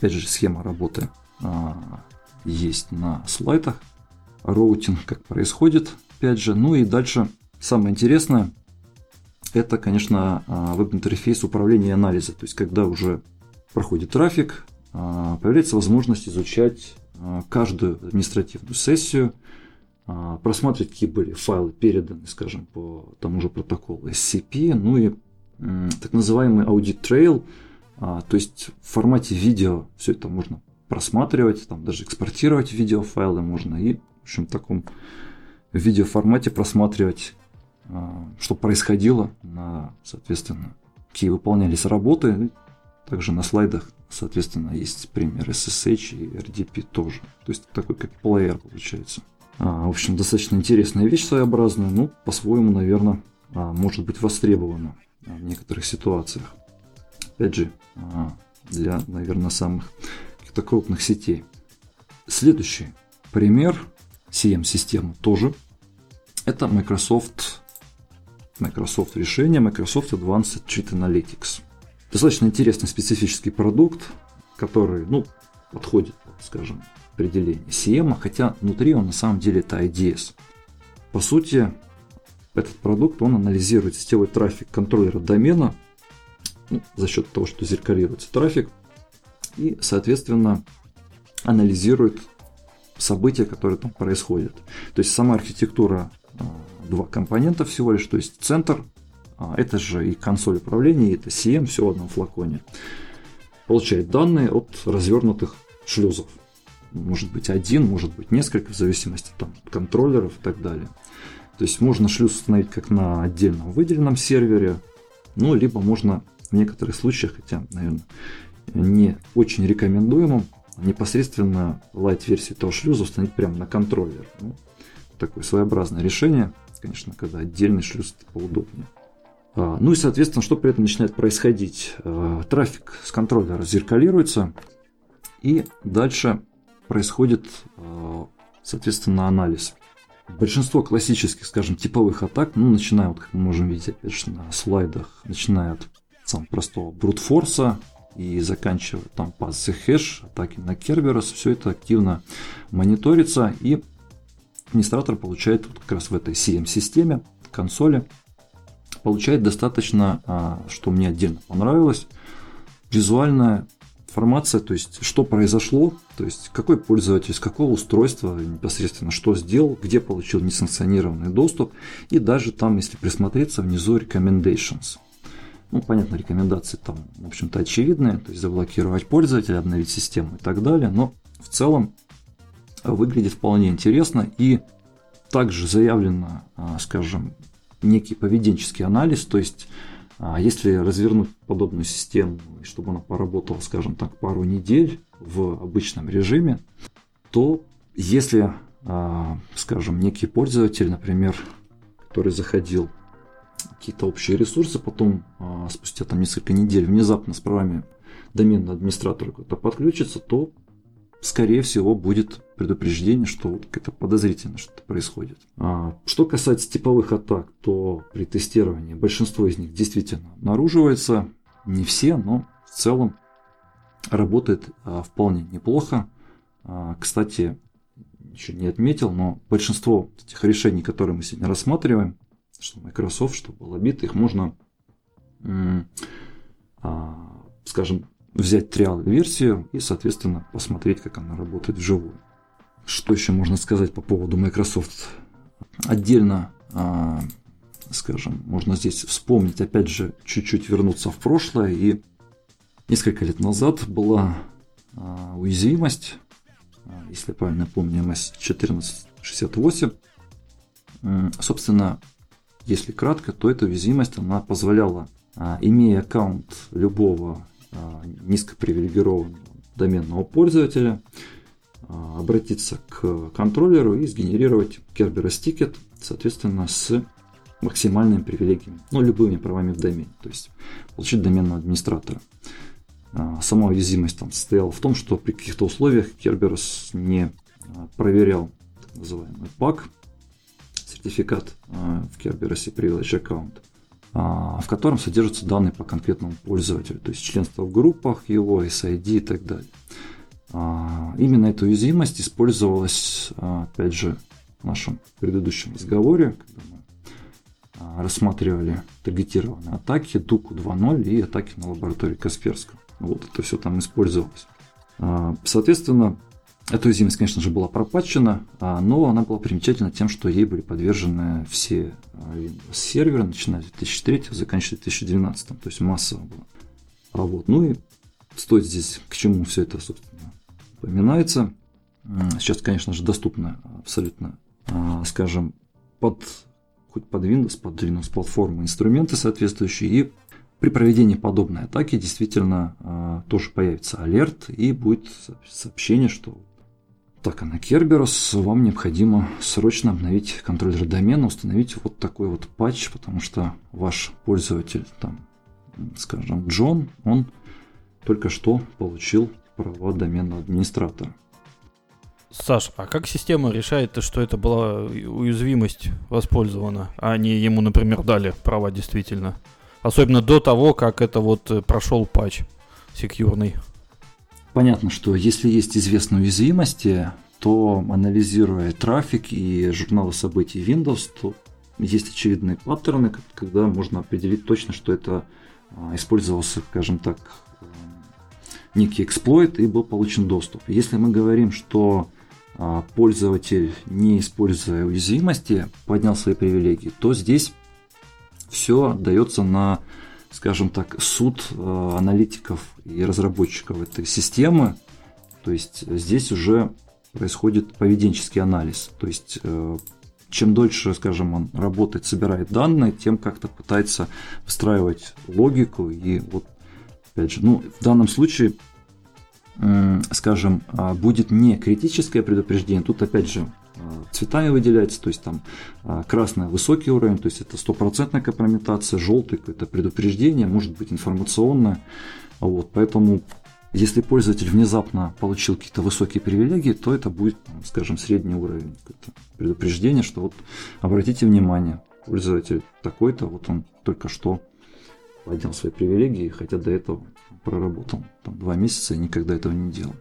опять же, схема работы а, есть на слайдах. Роутинг как происходит, опять же. Ну и дальше самое интересное, это, конечно, а, веб-интерфейс управления и анализа. То есть, когда уже проходит трафик, а, появляется возможность изучать каждую административную сессию, просматривать, какие были файлы переданы, скажем, по тому же протоколу SCP, ну и так называемый аудит трейл, то есть в формате видео все это можно просматривать, там даже экспортировать видеофайлы можно и в общем в таком видеоформате просматривать, а, что происходило, на, соответственно, какие выполнялись работы. Также на слайдах, соответственно, есть пример SSH и RDP тоже. То есть такой как плеер получается. А, в общем, достаточно интересная вещь своеобразная, ну, по-своему, наверное, а, может быть востребована в некоторых ситуациях. Опять же, для, наверное, самых каких-то крупных сетей. Следующий пример CM-системы тоже. Это Microsoft, Microsoft решение Microsoft Advanced Cheat Analytics. Достаточно интересный специфический продукт, который, ну, подходит, скажем, определение CM, хотя внутри он на самом деле это IDS. По сути, этот продукт, он анализирует сетевой трафик контроллера домена ну, за счет того, что зеркалируется трафик, и, соответственно, анализирует события, которые там происходят. То есть сама архитектура а, два компонента всего лишь, то есть центр, а, это же и консоль управления, и это CM, все в одном флаконе. Получает данные от развернутых шлюзов. Может быть один, может быть несколько, в зависимости там, от контроллеров и так далее. То есть можно шлюз установить как на отдельном выделенном сервере, ну, либо можно в некоторых случаях, хотя, наверное, не очень рекомендуемым, непосредственно лайт-версии этого шлюза установить прямо на контроллер. Ну, такое своеобразное решение, конечно, когда отдельный шлюз это поудобнее. А, ну и, соответственно, что при этом начинает происходить? А, трафик с контроллера зеркалируется, и дальше происходит, а, соответственно, анализ. Большинство классических, скажем, типовых атак, ну, начиная, вот, как мы можем видеть, опять же, на слайдах, начиная от самого простого брутфорса, и заканчивая там пассы хэш, атаки на Керберос, все это активно мониторится, и администратор получает вот как раз в этой CM-системе, консоли, получает достаточно, а, что мне отдельно понравилось, визуальная информация, то есть что произошло, то есть какой пользователь, с какого устройства непосредственно что сделал, где получил несанкционированный доступ, и даже там, если присмотреться, внизу recommendations – ну, понятно, рекомендации там, в общем-то, очевидные, то есть заблокировать пользователя, обновить систему и так далее, но в целом выглядит вполне интересно и также заявлено, а, скажем, некий поведенческий анализ, то есть а, если развернуть подобную систему, чтобы она поработала, скажем так, пару недель в обычном режиме, то если, а, скажем, некий пользователь, например, который заходил какие-то общие ресурсы, потом а, спустя там несколько недель внезапно с правами доменного администратора кто-то подключится, то скорее всего будет предупреждение, что вот какое-то подозрительно что-то происходит. А, что касается типовых атак, то при тестировании большинство из них действительно обнаруживается, не все, но в целом работает а, вполне неплохо. Кстати, еще не отметил, но большинство этих решений, которые мы сегодня рассматриваем, что Microsoft, что Balabit, их можно, а, скажем, взять триал-версию и, соответственно, посмотреть, как она работает вживую. Что еще можно сказать по поводу Microsoft? Отдельно, а, скажем, можно здесь вспомнить, опять же, чуть-чуть вернуться в прошлое. И несколько лет назад была а, уязвимость, если я правильно помню, MS1468. Собственно, если кратко, то эта уязвимость она позволяла, а, имея аккаунт любого а, низкопривилегированного доменного пользователя, а, обратиться к контроллеру и сгенерировать Kerberos тикет, соответственно, с максимальными привилегиями, ну, любыми правами в домене, то есть получить доменного администратора. Сама уязвимость там состояла в том, что при каких-то условиях Kerberos не проверял так называемый пак, сертификат э, в Kerberos Privilege Account, а, в котором содержатся данные по конкретному пользователю, то есть членство в группах его, SID и так далее. А, именно эта уязвимость использовалась, а, опять же, в нашем предыдущем разговоре, когда мы рассматривали таргетированные атаки, Дуку 2.0 и атаки на лаборатории Касперского. Вот это все там использовалось. Соответственно, эта уязвимость, конечно же, была пропатчена, а, но она была примечательна тем, что ей были подвержены все а, серверы, начиная с 2003, заканчивая 2012, то есть массово было. А вот, ну и стоит здесь, к чему все это, собственно, упоминается. Сейчас, конечно же, доступно абсолютно, а, скажем, под хоть под Windows, под Linux платформы инструменты соответствующие, и при проведении подобной атаки действительно тоже появится алерт и будет сообщение, что так, а на Kerberos вам необходимо срочно обновить контроллер домена, установить вот такой вот патч, потому что ваш пользователь, там, скажем, Джон, он только что получил права доменного администратора. Саш, а как система решает, что это была уязвимость воспользована, а не ему, например, дали права действительно? Особенно до того, как это вот прошел патч секьюрный. Понятно, что если есть известные уязвимости, то анализируя трафик и журналы событий Windows, то есть очевидные паттерны, когда можно определить точно, что это а, использовался, скажем так, э, некий эксплойт и был получен доступ. Если мы говорим, что а, пользователь, не используя уязвимости, поднял свои привилегии, то здесь все дается на, скажем так, суд э, аналитиков и разработчиков этой системы. То есть здесь уже происходит поведенческий анализ. То есть э, чем дольше, скажем, он работает, собирает данные, тем как-то пытается выстраивать логику. И вот, опять же, ну, в данном случае, скажем, а, будет не критическое предупреждение, тут, опять же, цветами выделяется, то есть там а, красный высокий уровень, то есть это стопроцентная компрометация, желтый какое-то предупреждение, может быть информационное. Вот, поэтому если пользователь внезапно получил какие-то высокие привилегии, то это будет, скажем, средний уровень предупреждения, что вот обратите внимание, пользователь такой-то, вот он только что поднял свои привилегии, хотя до этого проработал там, два месяца и никогда этого не делал.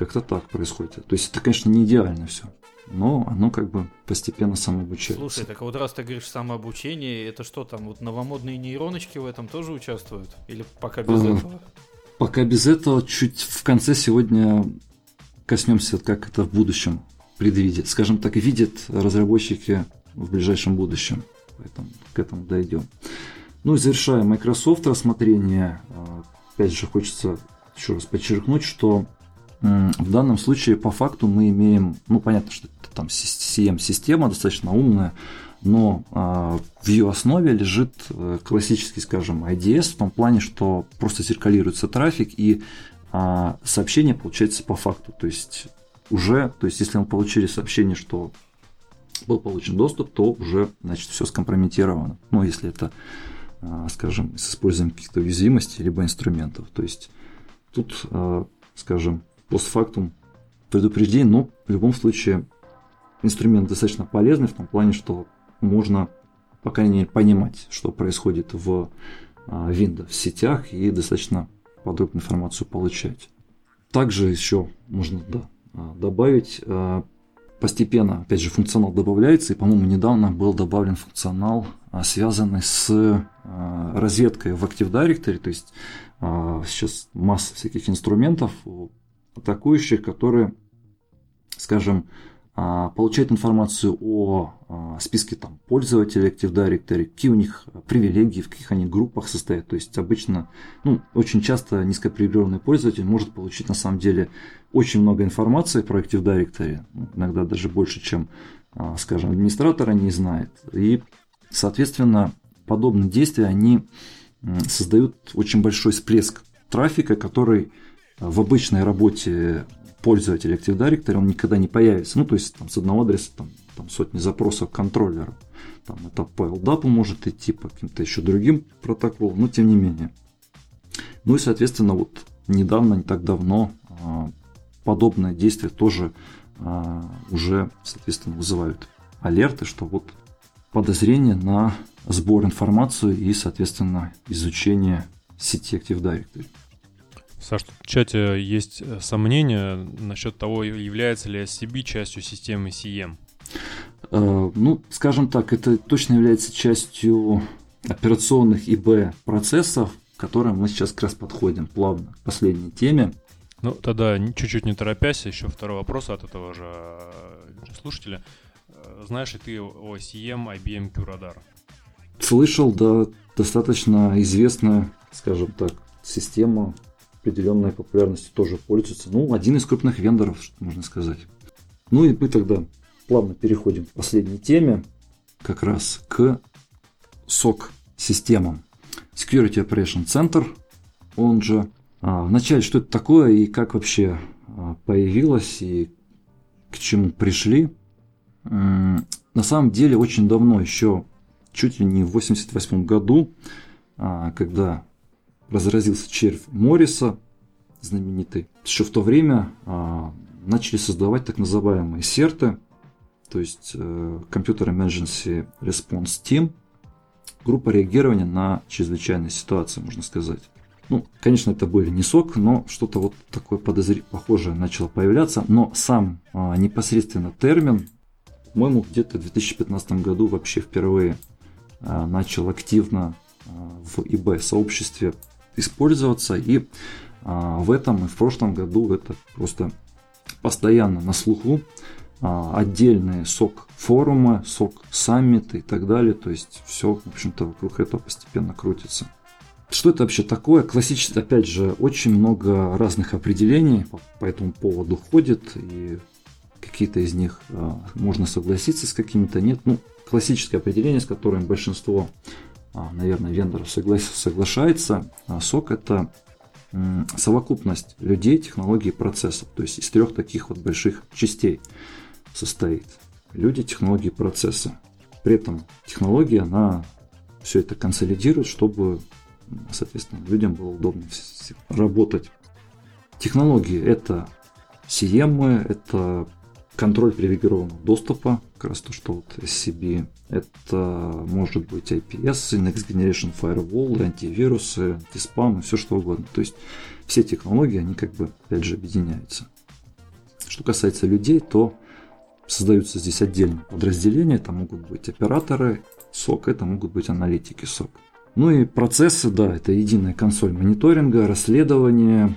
Как-то так происходит. То есть это, конечно, не идеально все но оно как бы постепенно самообучается. Слушай, так а вот раз ты говоришь самообучение, это что там, вот новомодные нейроночки в этом тоже участвуют? Или пока без а, этого? Пока без этого, чуть в конце сегодня коснемся, как это в будущем предвидит. Скажем так, видят разработчики в ближайшем будущем. Поэтому к этому дойдем. Ну и завершая Microsoft рассмотрение, а, опять же хочется еще раз подчеркнуть, что в данном случае по факту мы имеем, ну понятно, что это там CM-система достаточно умная, но а, в ее основе лежит э, классический, скажем, IDS в том плане, что просто циркулируется трафик и а, сообщение получается по факту. То есть уже, то есть если мы получили сообщение, что был получен доступ, то уже, значит, все скомпрометировано. Ну, если это, а, скажем, с использованием каких-то уязвимостей либо инструментов. То есть тут, скажем, постфактум предупреждение, но в любом случае инструмент достаточно полезный в том плане, что можно, по крайней мере, понимать, что происходит в а, Windows сетях и достаточно подробную информацию получать. Также еще можно да, а, добавить, а, постепенно, опять же, функционал добавляется, и, по-моему, недавно был добавлен функционал, связанный с розеткой в Active Directory, то есть сейчас масса всяких инструментов атакующих, которые, скажем, а, получают информацию о а, списке там, пользователей Active Directory, какие у них привилегии, в каких они группах состоят. То есть обычно, ну, очень часто низкопривилегированный пользователь может получить на самом деле очень много информации про Active Directory, ну, иногда даже больше, чем, а, скажем, администратор не знает. И, соответственно, подобные действия, они создают очень большой всплеск трафика, который в обычной работе пользователя Active Directory он никогда не появится. Ну, то есть там, с одного адреса там, там сотни запросов к контроллеру. Там это по LDAP может идти, по каким-то еще другим протоколам, но тем не менее. Ну и, соответственно, вот недавно, не так давно, а, подобные действия тоже а, уже, соответственно, вызывают алерты, что вот подозрение на сбор информации и, соответственно, изучение сети Active Directory. Саш, в чате есть э, сомнения насчет того, является ли SCB частью системы CM. Э, ну, скажем так, это точно является частью операционных ИБ процессов, к которым мы сейчас как раз подходим плавно к последней теме. Ну, тогда чуть-чуть не торопясь, еще второй вопрос от этого же э, слушателя. Знаешь ли ты о CM IBM QRadar? Слышал, да, достаточно известная, скажем так, система определенной популярностью тоже пользуется. Ну, один из крупных вендоров, что можно сказать. Ну и мы тогда плавно переходим к последней теме, как раз к SOC системам. Security Operation Center, он же. А, вначале, что это такое и как вообще а, появилось и к чему пришли. На самом деле очень давно, еще чуть ли не в 88 году, а, когда разразился червь Морриса, знаменитый. Еще в то время а, начали создавать так называемые серты, то есть э, Computer Emergency Response Team, группа реагирования на чрезвычайные ситуации, можно сказать. Ну, конечно, это были не сок, но что-то вот такое подозрительное, похожее начало появляться. Но сам а, непосредственно термин, по-моему, где-то в 2015 году вообще впервые а, начал активно а, в ИБ-сообществе использоваться. И а, в этом и в прошлом году это просто постоянно на слуху. А, отдельные сок форумы, сок саммиты и так далее. То есть все, в общем-то, вокруг этого постепенно крутится. Что это вообще такое? Классически, опять же, очень много разных определений по этому поводу ходит, и какие-то из них а, можно согласиться с какими-то нет. Ну, классическое определение, с которым большинство, наверное, вендоров соглашается, сок это совокупность людей, технологий и процессов. То есть из трех таких вот больших частей состоит. Люди, технологии, процессы. При этом технология, она все это консолидирует, чтобы, соответственно, людям было удобно работать. Технологии – это CM, это контроль привилегированного доступа, как раз то, что вот SCB, это может быть IPS, Next Generation Firewall, антивирусы, антиспам и все что угодно. То есть все технологии, они как бы, опять же, объединяются. Что касается людей, то создаются здесь отдельные подразделения, это могут быть операторы СОК, это могут быть аналитики СОК. Ну и процессы, да, это единая консоль мониторинга, расследования,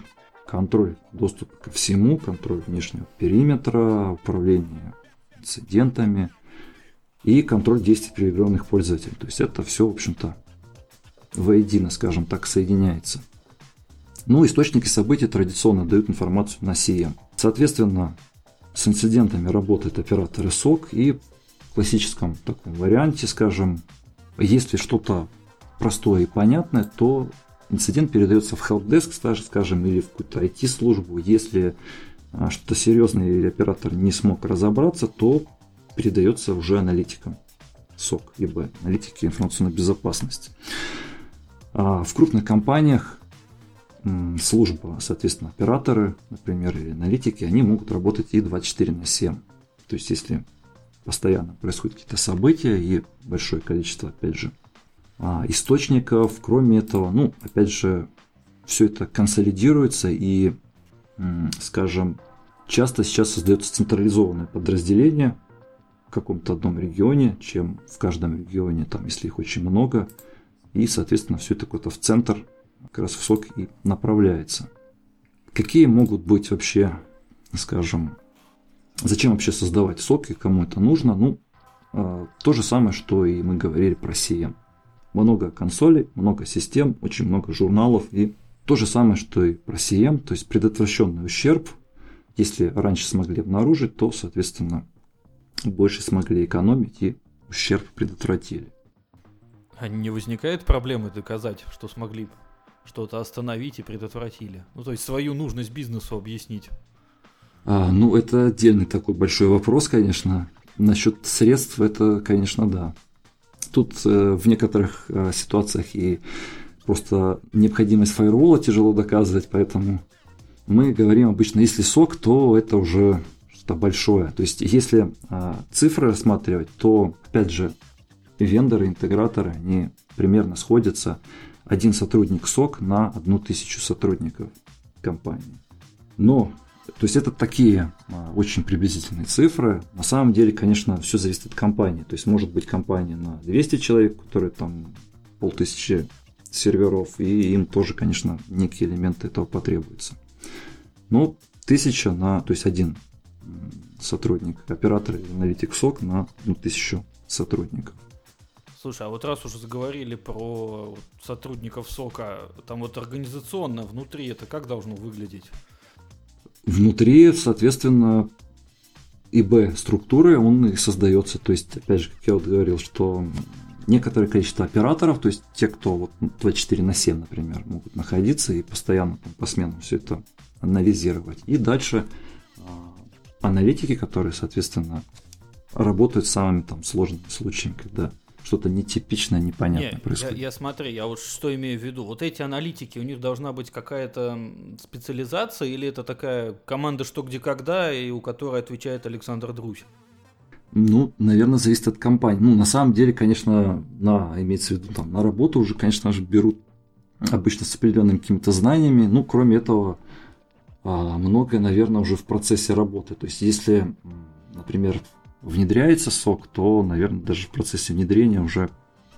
контроль доступа ко всему, контроль внешнего периметра, управление инцидентами и контроль действий привилегированных пользователей. То есть это все, в общем-то, воедино, скажем так, соединяется. Ну, источники событий традиционно дают информацию на CM. Соответственно, с инцидентами работает оператор SOC и в классическом таком варианте, скажем, если что-то простое и понятное, то инцидент передается в helpdesk, скажем, или в какую-то IT-службу. Если а, что-то серьезное или оператор не смог разобраться, то передается уже аналитикам СОК, ИБ, аналитики информационной безопасности. А в крупных компаниях служба, соответственно, операторы, например, или аналитики, они могут работать и 24 на 7. То есть, если постоянно происходят какие-то события и большое количество, опять же, источников, кроме этого, ну, опять же, все это консолидируется и, скажем, часто сейчас создается централизованное подразделение в каком-то одном регионе, чем в каждом регионе, там, если их очень много, и, соответственно, все это куда-то в центр как раз в сок и направляется. Какие могут быть вообще, скажем, зачем вообще создавать сок и кому это нужно? Ну, а, то же самое, что и мы говорили про CM. Много консолей, много систем, очень много журналов и то же самое, что и про CM, то есть предотвращенный ущерб. Если раньше смогли обнаружить, то, соответственно, больше смогли экономить и ущерб предотвратили. А не возникает проблемы доказать, что смогли что-то остановить и предотвратили? Ну, то есть свою нужность бизнесу объяснить. А, ну, это отдельный такой большой вопрос, конечно. Насчет средств, это, конечно, да. Тут э, в некоторых э, ситуациях и просто необходимость фаервола тяжело доказывать, поэтому мы говорим обычно, если сок, то это уже что-то большое. То есть, если э, цифры рассматривать, то, опять же, вендоры, интеграторы, они примерно сходятся один сотрудник СОК на одну тысячу сотрудников компании. Но, то есть это такие а, очень приблизительные цифры. На самом деле, конечно, все зависит от компании. То есть может быть компания на 200 человек, которые там полтысячи серверов, и им тоже, конечно, некие элементы этого потребуются. Но тысяча на, то есть один сотрудник, оператор или аналитик СОК на ну, тысячу сотрудников. Слушай, а вот раз уже заговорили про сотрудников СОКа, там вот организационно внутри это как должно выглядеть? Внутри, соответственно, ИБ структуры он и создается. То есть, опять же, как я вот говорил, что некоторое количество операторов, то есть те, кто вот 24 на 7, например, могут находиться и постоянно там, по сменам все это анализировать. И дальше а, аналитики, которые, соответственно, работают с самыми там сложными случаями, когда что-то нетипичное, непонятное Не, происходит. Я, я смотри, я вот что имею в виду. Вот эти аналитики, у них должна быть какая-то специализация или это такая команда «Что, где, когда», и у которой отвечает Александр Друзь? Ну, наверное, зависит от компании. Ну, на самом деле, конечно, на, имеется в виду, там, на работу уже, конечно же, берут обычно с определенными какими-то знаниями. Ну, кроме этого, а, многое, наверное, уже в процессе работы. То есть, если, например, внедряется сок, то, наверное, даже в процессе внедрения уже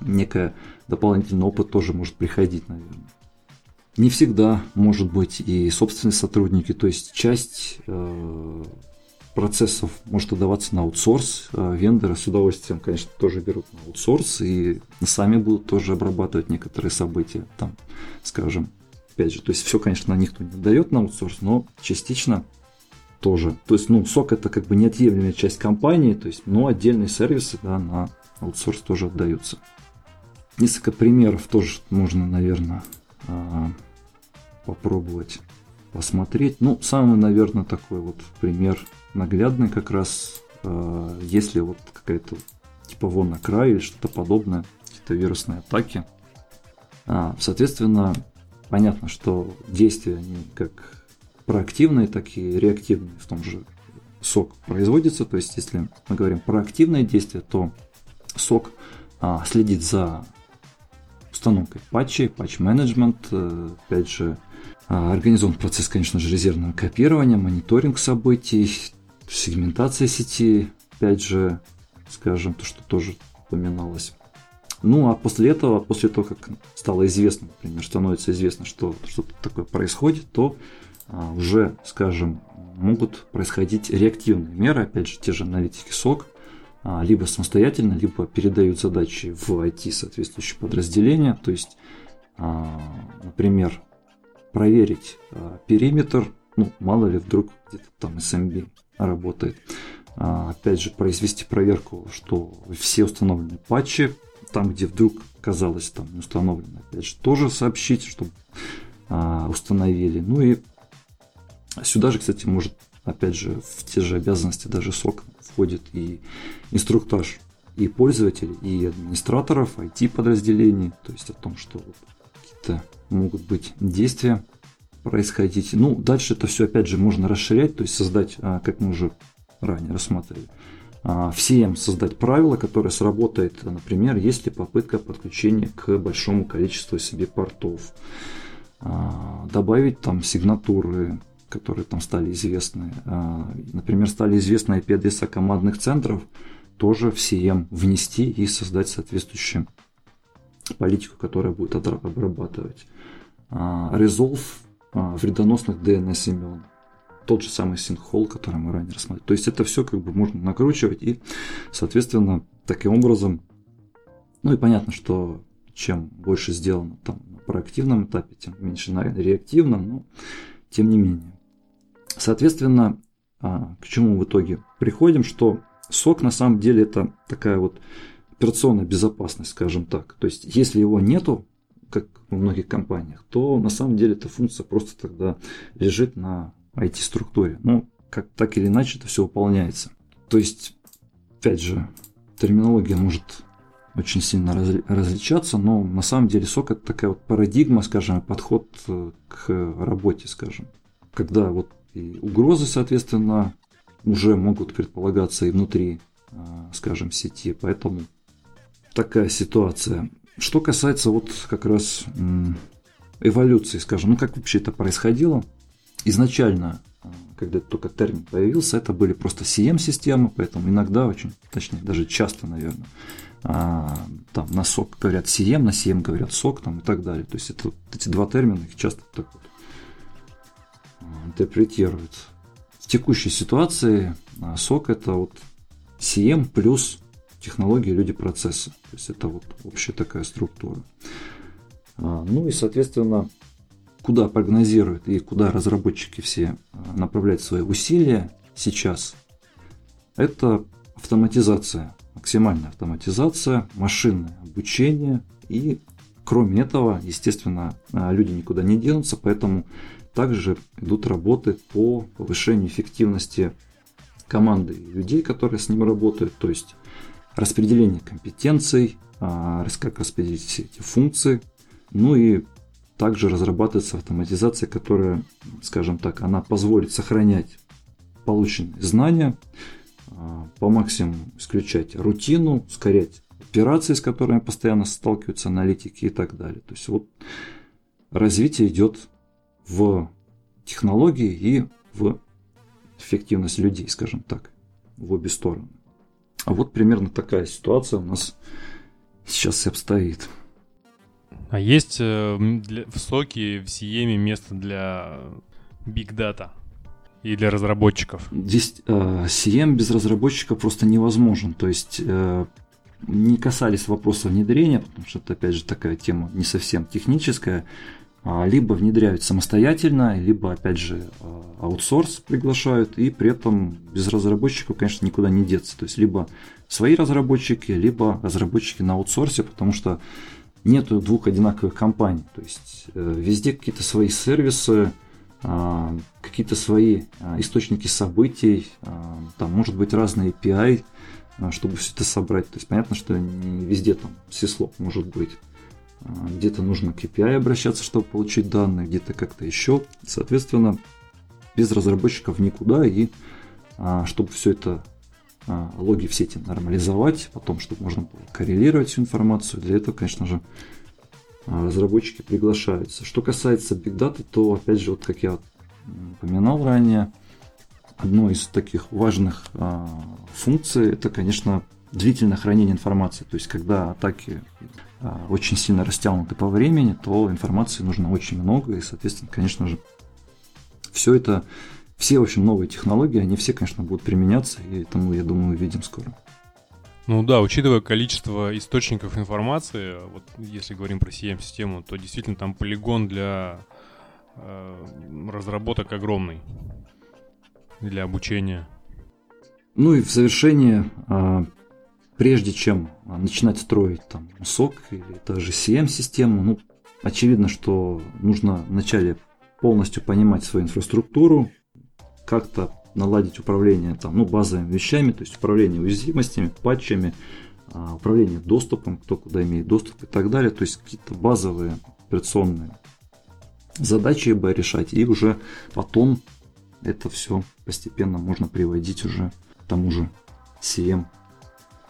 некая дополнительный опыт тоже может приходить, наверное. Не всегда, может быть, и собственные сотрудники, то есть часть э, процессов может отдаваться на аутсорс. Э, вендоры с удовольствием, конечно, тоже берут на аутсорс и сами будут тоже обрабатывать некоторые события, там, скажем, опять же, то есть все, конечно, никто не дает на аутсорс, но частично тоже. То есть, ну, сок это как бы неотъемлемая часть компании, то есть, но отдельные сервисы, да, на аутсорс тоже отдаются. Несколько примеров тоже можно, наверное, а, попробовать посмотреть. Ну, самый, наверное, такой вот пример наглядный как раз, а, если вот какая-то типа вон край или что-то подобное, какие-то вирусные атаки. А, соответственно, понятно, что действия, они как проактивные, так и реактивные в том же сок производится. То есть, если мы говорим про активные действия, то сок а, следит за установкой патчей, патч-менеджмент, э, опять же, а, организован процесс, конечно же, резервного копирования, мониторинг событий, сегментация сети, опять же, скажем, то, что тоже упоминалось. Ну, а после этого, после того, как стало известно, например, становится известно, что что-то такое происходит, то уже, скажем, могут происходить реактивные меры, опять же, те же аналитики СОК, а, либо самостоятельно, либо передают задачи в IT соответствующие подразделения, то есть, а, например, проверить периметр, ну, мало ли вдруг где-то там SMB работает, опять же, произвести проверку, что все установлены патчи, там, где вдруг казалось там не установлено, опять же, тоже сообщить, чтобы установили. Ну и сюда же, кстати, может, опять же, в те же обязанности даже сок входит и инструктаж и пользователей, и администраторов, IT-подразделений, то есть о том, что какие-то могут быть действия происходить. Ну, дальше это все, опять же, можно расширять, то есть создать, а, как мы уже ранее рассматривали, а, всем создать правила, которое сработает, например, если попытка подключения к большому количеству себе портов, а, добавить там сигнатуры, которые там стали известны. А, например, стали известны IP-адреса командных центров, тоже в CM внести и создать соответствующую политику, которая будет обрабатывать. А, Resolve а, вредоносных DNS имен. Тот же самый синхол, который мы ранее рассматривали. То есть это все как бы можно накручивать и, соответственно, таким образом, ну и понятно, что чем больше сделано там на проактивном этапе, тем меньше на реактивном, но тем не менее. Соответственно, а, к чему в итоге приходим, что сок на самом деле это такая вот операционная безопасность, скажем так. То есть, если его нету, как во многих компаниях, то на самом деле эта функция просто тогда лежит на IT-структуре. Ну, как так или иначе это все выполняется. То есть, опять же, терминология может очень сильно разли- различаться, но на самом деле сок это такая вот парадигма, скажем, подход э, к работе, скажем. Когда вот и угрозы, соответственно, уже могут предполагаться и внутри, а, скажем, сети. Поэтому такая ситуация. Что касается вот как раз эволюции, скажем, ну как вообще это происходило? Изначально, а, когда только термин появился, это были просто CM-системы, поэтому иногда очень, точнее, даже часто, наверное, а, там на сок говорят CM, на CM говорят сок там, и так далее. То есть это вот эти два термина, их часто так вот интерпретируют. В текущей ситуации а, сок это вот CM плюс технологии люди процесса. То есть это вот общая такая структура. А, ну и, соответственно, куда прогнозируют и куда разработчики все а, направляют свои усилия сейчас, это автоматизация, максимальная автоматизация, машинное обучение и кроме этого, естественно, люди никуда не денутся, поэтому также идут работы по повышению эффективности команды людей, которые с ним работают, то есть распределение компетенций, а, как распределить все эти функции, ну и также разрабатывается автоматизация, которая, скажем так, она позволит сохранять полученные знания, а, по максимуму исключать рутину, ускорять операции, с которыми постоянно сталкиваются аналитики и так далее. То есть вот развитие идет в технологии и в эффективность людей, скажем так, в обе стороны. А вот примерно такая ситуация у нас сейчас и обстоит. А есть э, для, в соке, в Сиеме место для Big Data и для разработчиков? Здесь э, CM без разработчика просто невозможен. То есть э, не касались вопроса внедрения, потому что это, опять же, такая тема не совсем техническая. А, либо внедряют самостоятельно, либо, опять же, а, аутсорс приглашают, и при этом без разработчиков, конечно, никуда не деться. То есть, либо свои разработчики, либо разработчики на аутсорсе, потому что нету двух одинаковых компаний. То есть, э, везде какие-то свои сервисы, а, какие-то свои источники событий, там может быть разные API, чтобы все это собрать. То есть понятно, что не везде там сисло может быть. А, где-то нужно к API обращаться, чтобы получить данные, где-то как-то еще. Соответственно, без разработчиков никуда, и а, чтобы все это а, логи в сети нормализовать, потом, чтобы можно было коррелировать всю информацию, для этого, конечно же, разработчики приглашаются. Что касается Big Data, то, опять же, вот как я упоминал ранее, одной из таких важных функций это, конечно, длительное хранение информации. То есть, когда атаки очень сильно растянуты по времени, то информации нужно очень много, и, соответственно, конечно же, все это, все, в общем, новые технологии, они все, конечно, будут применяться, и это мы, я думаю, увидим скоро. Ну да, учитывая количество источников информации, вот если говорим про CM-систему, то действительно там полигон для э, разработок огромный для обучения. Ну и в завершение а, прежде чем а, начинать строить там сок или даже CM-систему, ну, очевидно, что нужно вначале полностью понимать свою инфраструктуру, как-то наладить управление там, ну, базовыми вещами, то есть управление уязвимостями, патчами, а, управление доступом, кто куда имеет доступ и так далее. То есть какие-то базовые операционные задачи бы решать, и уже потом это все постепенно можно приводить уже к тому же CM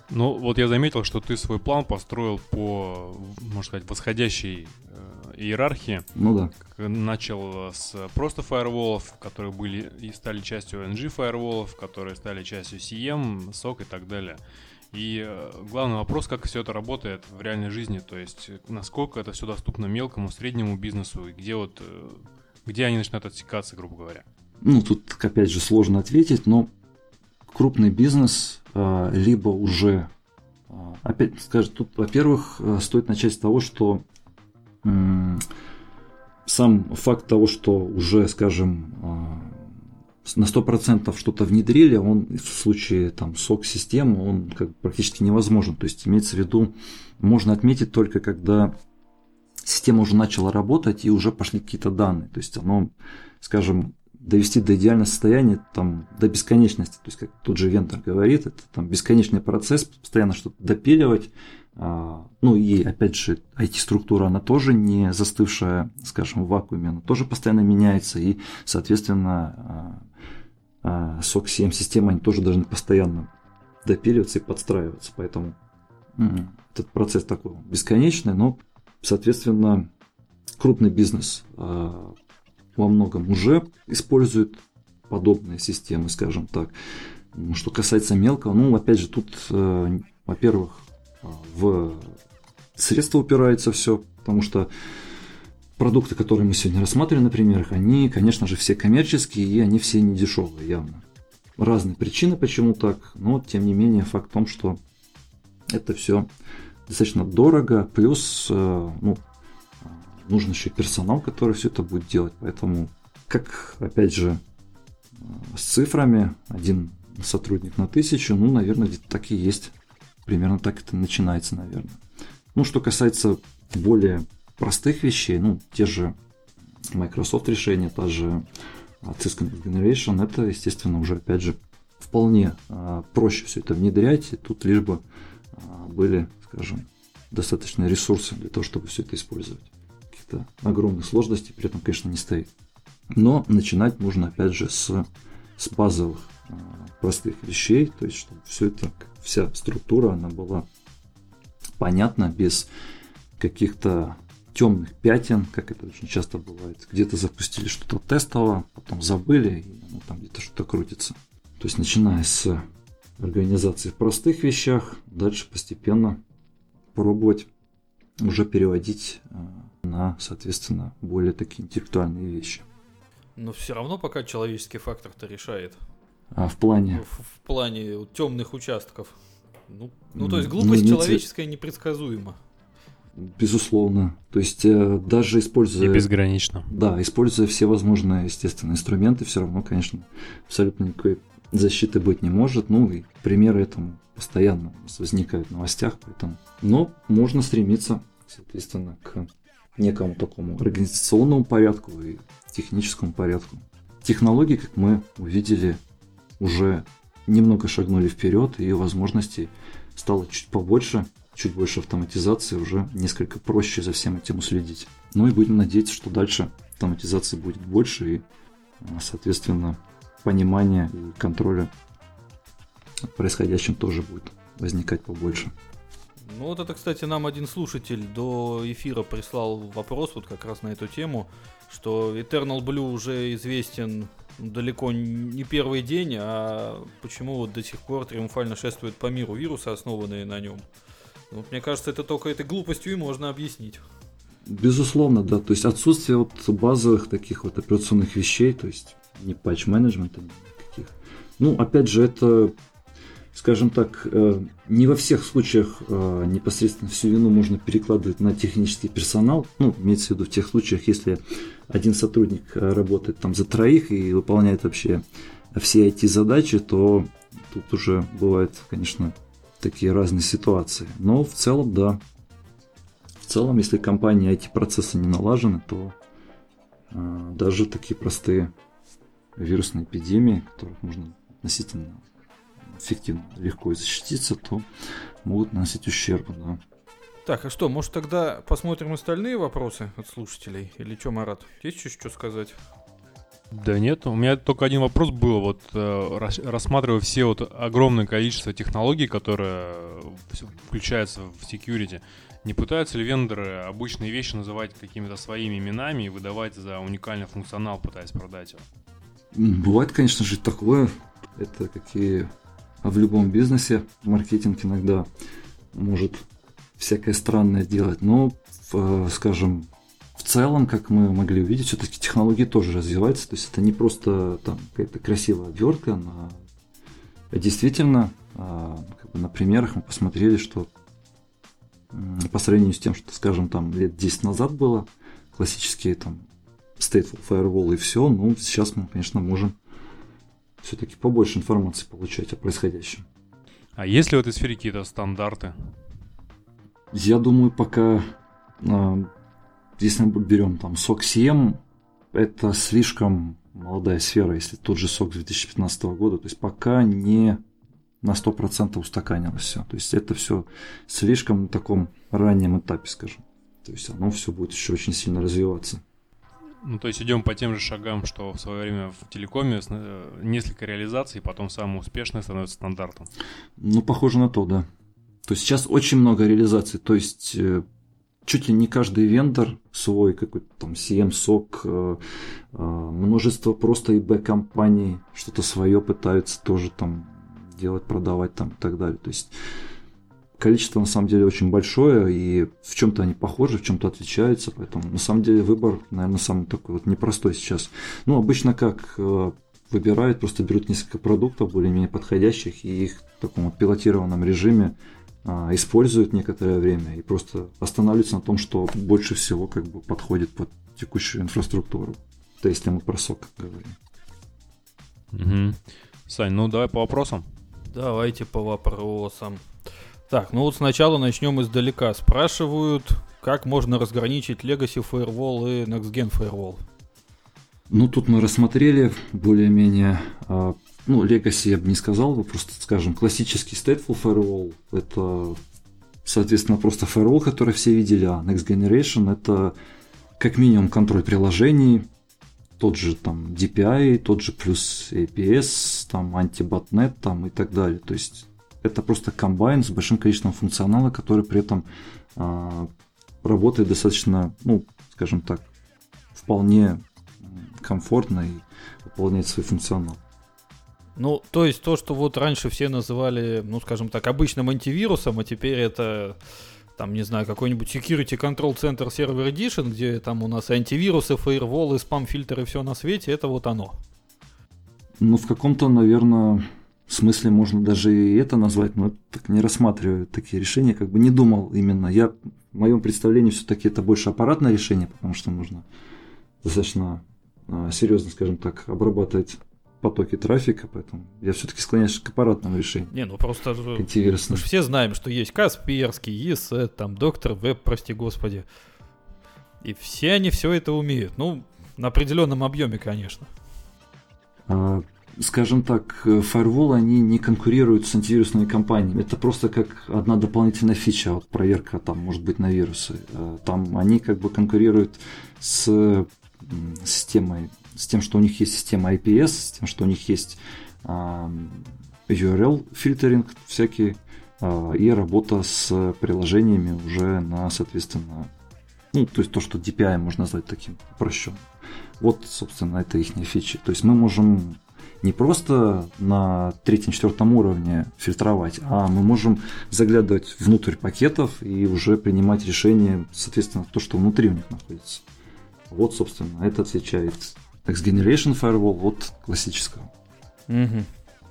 ну, вот я заметил, что ты свой план построил по, можно сказать, восходящей э, иерархии. Ну да. Начал с просто фаерволов, которые были и стали частью NG фаерволов, которые стали частью CM, SOC и так далее. И э, главный вопрос, как все это работает в реальной жизни, то есть насколько это все доступно мелкому, среднему бизнесу, и где вот, э, где они начинают отсекаться, грубо говоря. Ну, тут, опять же, сложно ответить, но крупный бизнес а, либо уже, а, опять скажем, тут, во-первых, а, стоит начать с того, что сам факт того, что уже, скажем, на 100% что-то внедрили, он в случае там сок-системы, он как практически невозможен. То есть имеется в виду, можно отметить только когда система уже начала работать и уже пошли какие-то данные. То есть оно, скажем, довести до идеального состояния там, до бесконечности. То есть, как тот же Вентер говорит, это там бесконечный процесс, постоянно что-то допиливать. А, ну и опять же, IT-структура, она тоже не застывшая, скажем, в вакууме, она тоже постоянно меняется, и, соответственно, а, а, SOC 7 системы, они тоже должны постоянно допиливаться и подстраиваться. Поэтому этот процесс такой бесконечный, но, соответственно, крупный бизнес во многом уже используют подобные системы, скажем так. Что касается мелкого, ну, опять же, тут, э, во-первых, э, в средства упирается все, потому что продукты, которые мы сегодня рассматривали на примерах, они, конечно же, все коммерческие, и они все не дешевые явно. Разные причины, почему так, но, тем не менее, факт в том, что это все достаточно дорого, плюс, э, ну, нужен еще персонал, который все это будет делать. Поэтому, как, опять же, с цифрами, один сотрудник на тысячу, ну, наверное, где-то так и есть. Примерно так это начинается, наверное. Ну, что касается более простых вещей, ну, те же Microsoft решения, та же Cisco Generation, это, естественно, уже, опять же, вполне а, проще все это внедрять, и тут лишь бы а, были, скажем, достаточные ресурсы для того, чтобы все это использовать каких-то огромных сложностей при этом, конечно, не стоит. Но начинать можно, опять же, с, с базовых а, простых вещей, то есть, чтобы все это, вся структура, она была понятна, без каких-то темных пятен, как это очень часто бывает. Где-то запустили что-то тестово, потом забыли, и ну, там где-то что-то крутится. То есть начиная с организации в простых вещах, дальше постепенно пробовать уже переводить э, на, соответственно, более такие интеллектуальные вещи. Но все равно пока человеческий фактор-то решает. А в плане? В, в плане темных участков. Ну, ну то есть глупость ну, человеческая непредсказуема. Безусловно. То есть э, даже используя... И безгранично. Да, используя все возможные, естественно, инструменты, все равно, конечно, абсолютно никакой защиты быть не может. Ну и примеры этому постоянно возникают в новостях, поэтому... Но можно стремиться, соответственно, к некому такому организационному порядку и техническому порядку. Технологии, как мы увидели, уже немного шагнули вперед, и возможностей стало чуть побольше, чуть больше автоматизации, уже несколько проще за всем этим уследить. Ну и будем надеяться, что дальше автоматизации будет больше, и, соответственно, понимание и контроля происходящим тоже будет возникать побольше. Ну вот это, кстати, нам один слушатель до эфира прислал вопрос вот как раз на эту тему, что Eternal Blue уже известен далеко не первый день, а почему вот до сих пор триумфально шествуют по миру вирусы, основанные на нем. Вот мне кажется, это только этой глупостью и можно объяснить. Безусловно, да. То есть отсутствие вот базовых таких вот операционных вещей, то есть не патч-менеджмента никаких. Ну, опять же, это, скажем так, э, не во всех случаях э, непосредственно всю вину можно перекладывать на технический персонал. Ну, имеется в виду в тех случаях, если один сотрудник э, работает там за троих и выполняет вообще все эти задачи, то тут уже бывают, конечно, такие разные ситуации. Но в целом, да. В целом, если компания эти процессы не налажены, то даже такие простые вирусные эпидемии, которых можно относительно эффективно, легко защититься, то могут наносить ущерб, да. Так, а что, может тогда посмотрим остальные вопросы от слушателей? Или что, Марат, есть еще что сказать? Да нет, у меня только один вопрос был, вот э, рассматривая все вот огромное количество технологий, которые э, включаются в security, не пытаются ли вендоры обычные вещи называть какими-то своими именами и выдавать за уникальный функционал, пытаясь продать его? Бывает, конечно же, такое. Это какие в любом бизнесе маркетинг иногда может всякое странное делать. Но, в, скажем, в целом, как мы могли увидеть, все-таки технологии тоже развиваются. То есть это не просто там какая-то красивая обвертка, на... а действительно а, как бы на примерах мы посмотрели, что по сравнению с тем, что, скажем, там лет 10 назад было, классические там stateful firewall и все, ну, сейчас мы, конечно, можем все-таки побольше информации получать о происходящем. А есть ли в этой сфере какие-то стандарты? Я думаю, пока, а, если мы берем там SOC 7, это слишком молодая сфера, если тот же SOC 2015 года, то есть пока не на 100% устаканилось все. То есть это все слишком на таком раннем этапе, скажем. То есть оно все будет еще очень сильно развиваться. Ну, то есть идем по тем же шагам, что в свое время в телекоме э, несколько реализаций, потом самое успешное становится стандартом. Ну, похоже на то, да. То есть сейчас очень много реализаций. То есть э, чуть ли не каждый вендор свой какой-то там CM, SOC, э, множество просто ИБ компаний что-то свое пытаются тоже там делать, продавать там и так далее. То есть количество на самом деле очень большое, и в чем-то они похожи, в чем-то отличаются, поэтому на самом деле выбор, наверное, самый такой вот непростой сейчас. Ну, обычно как э, выбирают, просто берут несколько продуктов более-менее подходящих, и их в таком вот пилотированном режиме а, используют некоторое время и просто останавливаются на том, что больше всего как бы подходит под текущую инфраструктуру. Это если мы про сок говорим. Угу. Сань, ну давай по вопросам. Давайте по вопросам. Так, ну вот сначала начнем издалека. Спрашивают, как можно разграничить Legacy Firewall и Next Gen Firewall? Ну, тут мы рассмотрели более-менее, а, ну, Legacy я бы не сказал, просто, скажем, классический Stateful Firewall, это, соответственно, просто Firewall, который все видели, а Next Generation это как минимум контроль приложений, тот же там DPI, тот же плюс APS, там антибатнет там и так далее. То есть это просто комбайн с большим количеством функционала, который при этом э, работает достаточно, ну, скажем так, вполне комфортно и выполняет свой функционал. Ну, то есть то, что вот раньше все называли, ну, скажем так, обычным антивирусом, а теперь это, там, не знаю, какой-нибудь Security Control Center Server Edition, где там у нас антивирусы, фаерволы, спам-фильтры, все на свете, это вот оно. Ну, в каком-то, наверное, смысле можно даже и это назвать, но так не рассматриваю такие решения, как бы не думал именно. Я, в моем представлении, все-таки это больше аппаратное решение, потому что нужно достаточно а, серьезно, скажем так, обрабатывать потоки трафика, поэтому я все-таки склоняюсь к аппаратному решению. Не, ну просто мы все знаем, что есть Касперский, ESET, там доктор Веб, прости господи. И все они все это умеют. Ну, на определенном объеме, конечно. А, скажем так, фаервол они не конкурируют с антивирусными компаниями. Это просто как одна дополнительная фича, вот проверка там может быть на вирусы. А, там они как бы конкурируют с системой с тем, что у них есть система IPS, с тем, что у них есть URL фильтринг всякий, а, и работа с приложениями уже на, соответственно, ну, то есть то, что DPI можно назвать таким упрощенным. Вот, собственно, это их фичи. То есть мы можем не просто на третьем-четвертом уровне фильтровать, а мы можем заглядывать внутрь пакетов и уже принимать решения, соответственно, то, что внутри у них находится. Вот, собственно, это отличает Next Generation Firewall от классического. Угу.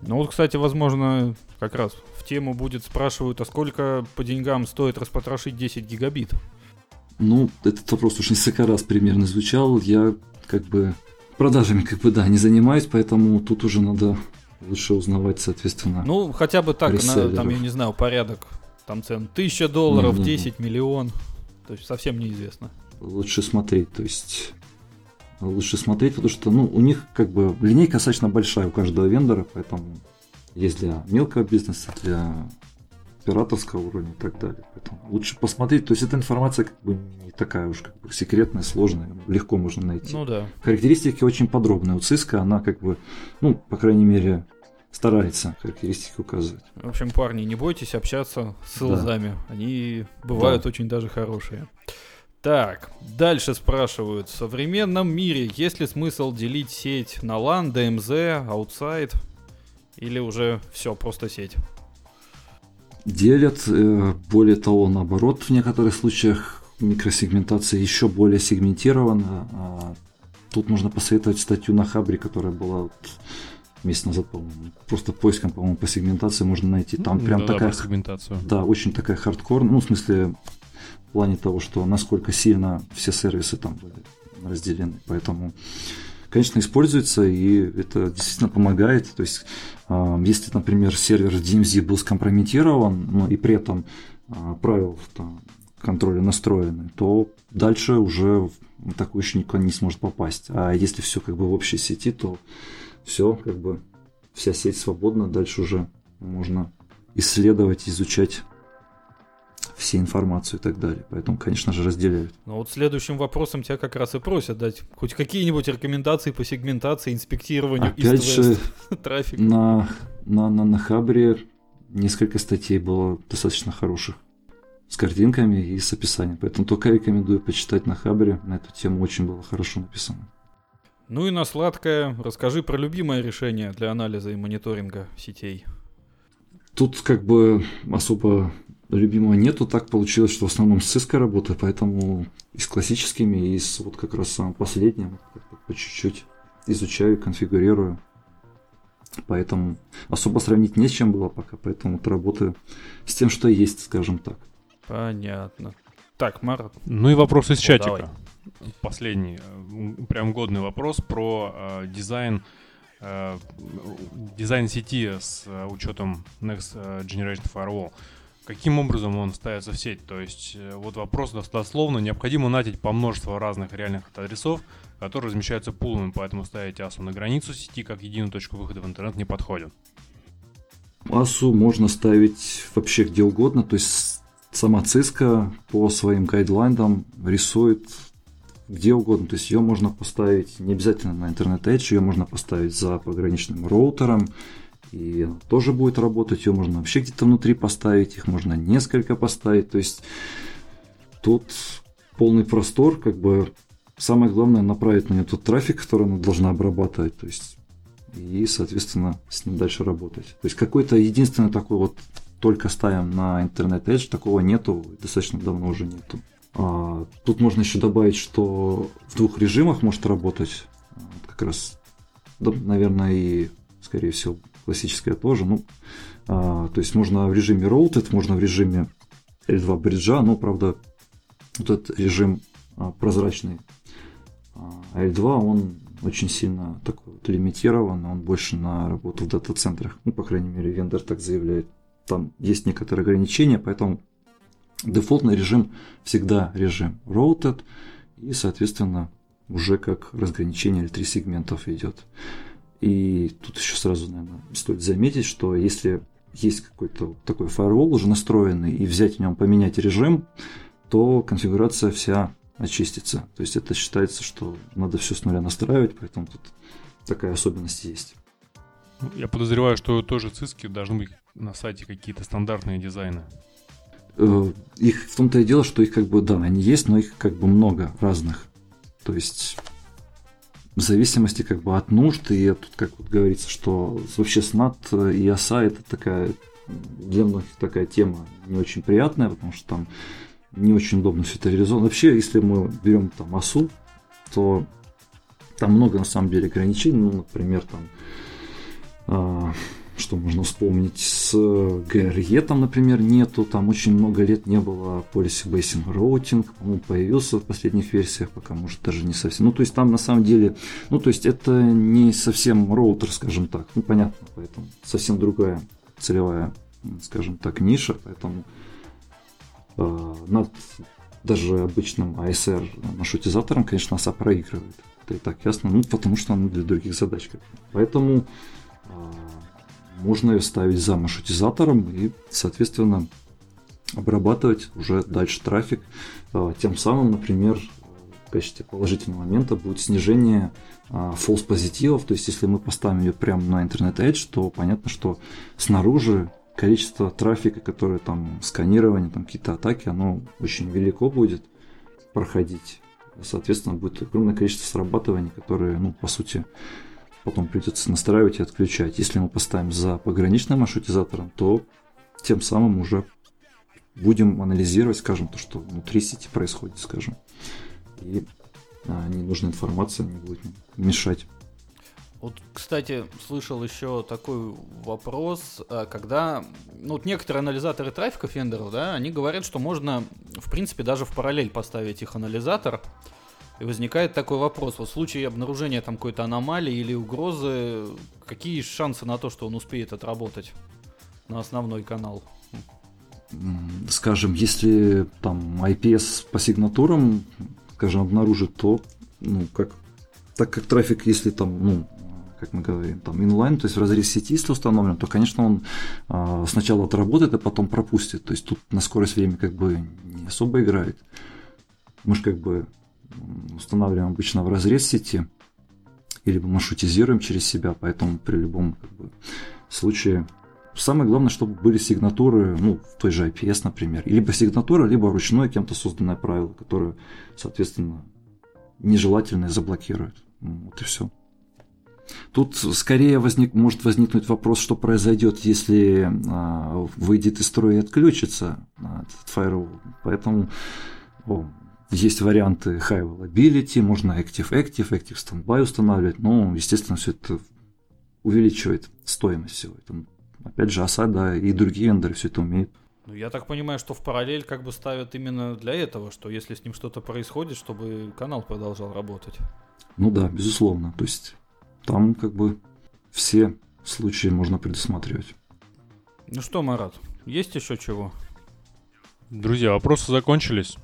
Ну вот, кстати, возможно, как раз в тему будет спрашивают, а сколько по деньгам стоит распотрошить 10 гигабит? Ну, этот вопрос уже несколько раз примерно звучал. Я как бы продажами как бы да не занимаюсь, поэтому тут уже надо лучше узнавать, соответственно. Ну, хотя бы так, на, там, я не знаю, порядок там цен. Тысяча долларов, не, не, 10 не. миллион. То есть совсем неизвестно. Лучше смотреть, то есть лучше смотреть, потому что ну, у них как бы линейка достаточно большая у каждого вендора, поэтому есть для мелкого бизнеса, для операторского уровня и так далее. Поэтому лучше посмотреть. То есть эта информация как бы не такая уж как бы секретная, сложная, легко можно найти. Ну да. Характеристики очень подробные. У Cisco она как бы, ну, по крайней мере, старается характеристики указывать. В общем, парни, не бойтесь общаться с селзами. Да. Они бывают да. очень даже хорошие. Так, дальше спрашивают. В современном мире есть ли смысл делить сеть на LAN, DMZ, Outside? Или уже все, просто сеть? Делят. Э, более того, наоборот, в некоторых случаях микросегментация еще более сегментирована. А тут можно посоветовать статью на Хабре, которая была вот месяц назад, по-моему. Просто поиском, по-моему, по сегментации можно найти. Там ну, прям да, такая... сегментацию. Да, очень такая хардкор. Ну, в смысле, плане того, что насколько сильно все сервисы там были разделены. Поэтому, конечно, используется, и это действительно помогает. То есть, если, например, сервер DMZ был скомпрометирован, но и при этом а, правил контроля настроены, то дальше уже такой еще никто не сможет попасть. А если все как бы в общей сети, то все как бы вся сеть свободна, дальше уже можно исследовать, изучать все информацию и так далее. Поэтому, конечно же, разделяют. Ну вот следующим вопросом тебя как раз и просят дать хоть какие-нибудь рекомендации по сегментации, инспектированию Опять же, трафика. На, на, на, на Хабре несколько статей было достаточно хороших с картинками и с описанием. Поэтому только рекомендую почитать на Хабре. На эту тему очень было хорошо написано. Ну и на сладкое, расскажи про любимое решение для анализа и мониторинга сетей. Тут как бы особо любимого нету. Так получилось, что в основном с Cisco работаю, поэтому и с классическими, и с вот как раз самым последним по чуть-чуть изучаю, конфигурирую. Поэтому особо сравнить не с чем было пока, поэтому вот работаю с тем, что есть, скажем так. Понятно. Так, Марат. Ну и вопрос из чатика. Давай. Последний, прям годный вопрос про э, дизайн э, дизайн сети с э, учетом Next э, Generation Firewall каким образом он ставится в сеть. То есть э, вот вопрос дословно, необходимо натить по множеству разных реальных адресов, которые размещаются пулами, поэтому ставить ASU на границу сети как единую точку выхода в интернет не подходит. ASU можно ставить вообще где угодно, то есть сама Cisco по своим гайдлайнам рисует где угодно. То есть ее можно поставить не обязательно на интернет Edge, ее можно поставить за пограничным роутером, и тоже будет работать. Ее можно вообще где-то внутри поставить, их можно несколько поставить. То есть тут полный простор, как бы самое главное направить на нее тот трафик, который она должна обрабатывать, то есть и, соответственно, с ним дальше работать. То есть какой-то единственный такой вот только ставим на интернет Edge, такого нету, достаточно давно уже нету. А, тут можно еще добавить, что в двух режимах может работать, как раз, да, наверное, и, скорее всего, классическая тоже. Ну, а, то есть можно в режиме Routed, можно в режиме L2 бриджа, но, правда, вот этот режим а, прозрачный а L2, он очень сильно такой вот лимитирован, он больше на работу в дата-центрах. Ну, по крайней мере, вендор так заявляет. Там есть некоторые ограничения, поэтому дефолтный режим всегда режим routed, и, соответственно, уже как разграничение L3 сегментов идет. И тут еще сразу, наверное, стоит заметить, что если есть какой-то такой фаервол уже настроенный, и взять в нем поменять режим, то конфигурация вся очистится. То есть это считается, что надо все с нуля настраивать, поэтому тут такая особенность есть. Ну, я подозреваю, что тоже циски должны быть на сайте какие-то стандартные дизайны. Э, их в том-то и дело, что их как бы, да, они есть, но их как бы много разных. То есть в зависимости как бы от нужд, и тут как вот говорится, что вообще снат и оса это такая для многих такая тема не очень приятная, потому что там не очень удобно все это реализовано. Вообще, если мы берем там осу, то там много на самом деле ограничений. Ну, например, там а, что можно вспомнить с GRE там, например, нету, там очень много лет не было Policy Basing Routing, по-моему, появился в последних версиях, пока, может, даже не совсем. Ну, то есть там на самом деле, ну, то есть это не совсем роутер, скажем так, ну, понятно, поэтому совсем другая целевая, скажем так, ниша, поэтому Э, над даже обычным ASR маршрутизатором, конечно, NASA проигрывает. Это и так ясно, ну, потому что она для других задач. Поэтому э, можно ее ставить за маршрутизатором и, соответственно, обрабатывать уже дальше трафик. Э, тем самым, например, в качестве положительного момента будет снижение false позитивов. То есть, если мы поставим ее прямо на интернет Edge, то понятно, что снаружи количество трафика, которое там сканирование, там какие-то атаки, оно очень велико будет проходить. Соответственно, будет огромное количество срабатываний, которые, ну, по сути, потом придется настраивать и отключать. Если мы поставим за пограничным маршрутизатором, то тем самым уже будем анализировать, скажем, то, что внутри сети происходит, скажем. И а, ненужная информация не будет мешать вот, кстати, слышал еще такой вопрос, а, когда, ну, вот некоторые анализаторы трафика фендеров, да, они говорят, что можно, в принципе, даже в параллель поставить их анализатор, и возникает такой вопрос, вот в случае обнаружения там какой-то аномалии или угрозы, какие шансы на то, что он успеет отработать на основной канал? Скажем, если там IPS по сигнатурам, скажем, обнаружит, то, ну, как так как трафик, если там, ну, как мы говорим, там инлайн, то есть в разрез сети, если установлен, то, конечно, он э, сначала отработает, а потом пропустит. То есть тут на скорость времени как бы не особо играет. Мы же как бы устанавливаем обычно в разрез сети, или маршрутизируем через себя, поэтому при любом как бы, случае Самое главное, чтобы были сигнатуры, ну, в той же IPS, например. Либо сигнатура, либо ручное кем-то созданное правило, которое, соответственно, нежелательное заблокирует. Вот и все. Тут скорее возник, может возникнуть вопрос, что произойдет, если а, выйдет из строя и отключится а, этот firewall. Поэтому о, есть варианты high availability, можно active active, active standby устанавливать, но, естественно, все это увеличивает стоимость всего этого. Опять же, ASA, да, и другие вендоры все это умеют. Ну, я так понимаю, что в параллель как бы ставят именно для этого, что если с ним что-то происходит, чтобы канал продолжал работать. Ну да, безусловно. То есть там как бы все случаи можно предусматривать. Ну что, Марат, есть еще чего? Друзья, вопросы закончились.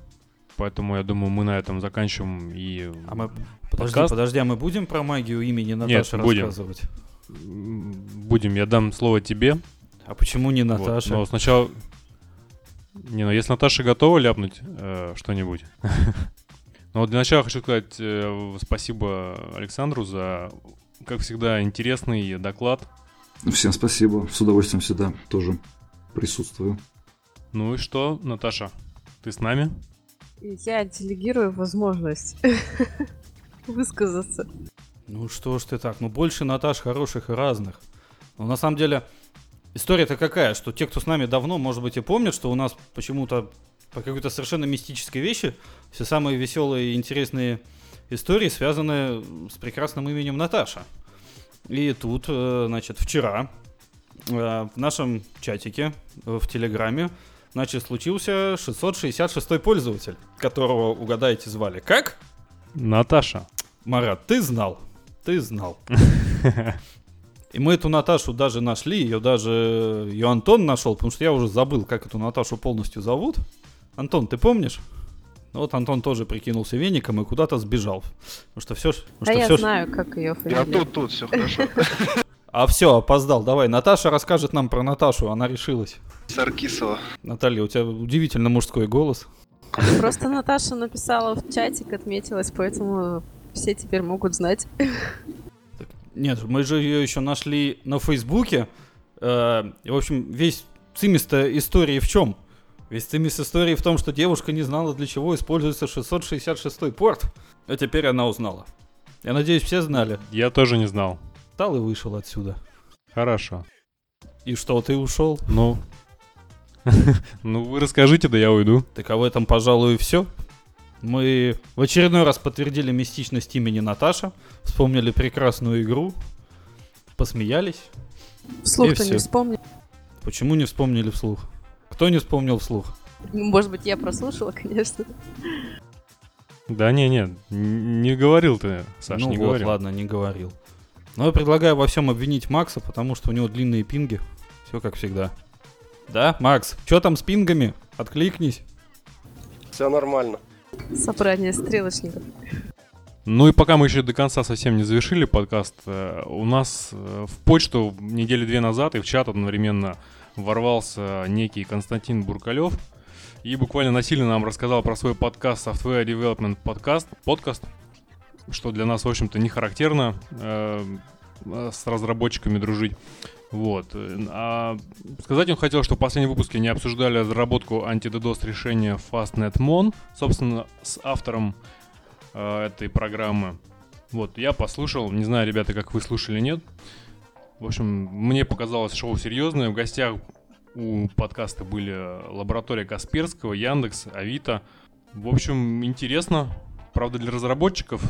Поэтому я думаю, мы на этом заканчиваем и. А мы подожди, подкаст. подожди, а мы будем про магию имени Наташи Нет, будем. рассказывать? Будем, я дам слово тебе. А почему не Наташа? Вот, но сначала. Не, ну если Наташа готова ляпнуть э, что-нибудь. Но вот для начала хочу сказать э, спасибо Александру за как всегда, интересный доклад. Всем спасибо. С удовольствием всегда тоже присутствую. Ну и что, Наташа, ты с нами? Я делегирую возможность высказаться. Ну что ж ты так, ну больше Наташ хороших и разных. Но на самом деле история-то какая, что те, кто с нами давно, может быть, и помнят, что у нас почему-то по какой-то совершенно мистической вещи все самые веселые и интересные истории связаны с прекрасным именем Наташа. И тут, э, значит, вчера э, в нашем чатике э, в Телеграме значит, случился 666 пользователь, которого, угадайте, звали как? Наташа. Марат, ты знал? Ты знал. И мы эту Наташу даже нашли, ее даже ее Антон нашел, потому что я уже забыл, как эту Наташу полностью зовут. Антон, ты помнишь? Ну вот Антон тоже прикинулся веником и куда-то сбежал. Потому что все... Да я знаю, как ее фамилия. Я тут, тут, все хорошо. А все, опоздал. Давай, Наташа расскажет нам про Наташу, она решилась. Саркисова. Наталья, у тебя удивительно мужской голос. Просто Наташа написала в чатик, отметилась, поэтому все теперь могут знать. Нет, мы же ее еще нашли на Фейсбуке. Э, и, в общем, весь цимис истории в чем? Весь цимис истории в том, что девушка не знала, для чего используется 666 порт. А теперь она узнала. Я надеюсь, все знали. Я тоже не знал. Встал и вышел отсюда. Хорошо. И что, ты ушел? Ну, ну вы расскажите, да я уйду. Так а в этом, пожалуй, и все. Мы в очередной раз подтвердили мистичность имени Наташа, вспомнили прекрасную игру, посмеялись. Вслух-то не вспомнил. Почему не вспомнили вслух? Кто не вспомнил вслух? Может быть, я прослушала, конечно. Да не, не, не говорил ты, Саш, ну не вот, говорил. ладно, не говорил. Но я предлагаю во всем обвинить Макса, потому что у него длинные пинги. Все как всегда. Да, Макс, что там с пингами? Откликнись. Все нормально. Собрание стрелочников. Ну и пока мы еще до конца совсем не завершили подкаст, э, у нас э, в почту недели две назад и в чат одновременно ворвался некий Константин Буркалев и буквально насильно нам рассказал про свой подкаст Software Development Podcast, подкаст, что для нас, в общем-то, не характерно э, э, с разработчиками дружить. Вот. А сказать он хотел, что в последнем выпуске не обсуждали разработку анти-DDoS решения FastNetMon, собственно, с автором э, этой программы. Вот, я послушал, не знаю, ребята, как вы слушали, нет. В общем, мне показалось шоу серьезное. В гостях у подкаста были лаборатория Касперского, Яндекс, Авито. В общем, интересно. Правда, для разработчиков,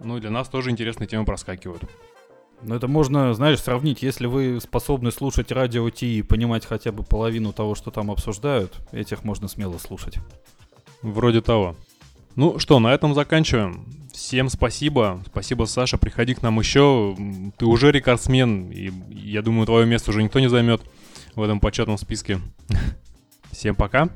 ну и для нас тоже интересные темы проскакивают. Ну, это можно, знаешь, сравнить, если вы способны слушать радио Ти и понимать хотя бы половину того, что там обсуждают, этих можно смело слушать. Вроде того. Ну что, на этом заканчиваем. Всем спасибо. Спасибо, Саша. Приходи к нам еще. Ты уже рекордсмен, и я думаю, твое место уже никто не займет в этом почетном списке. Всем пока.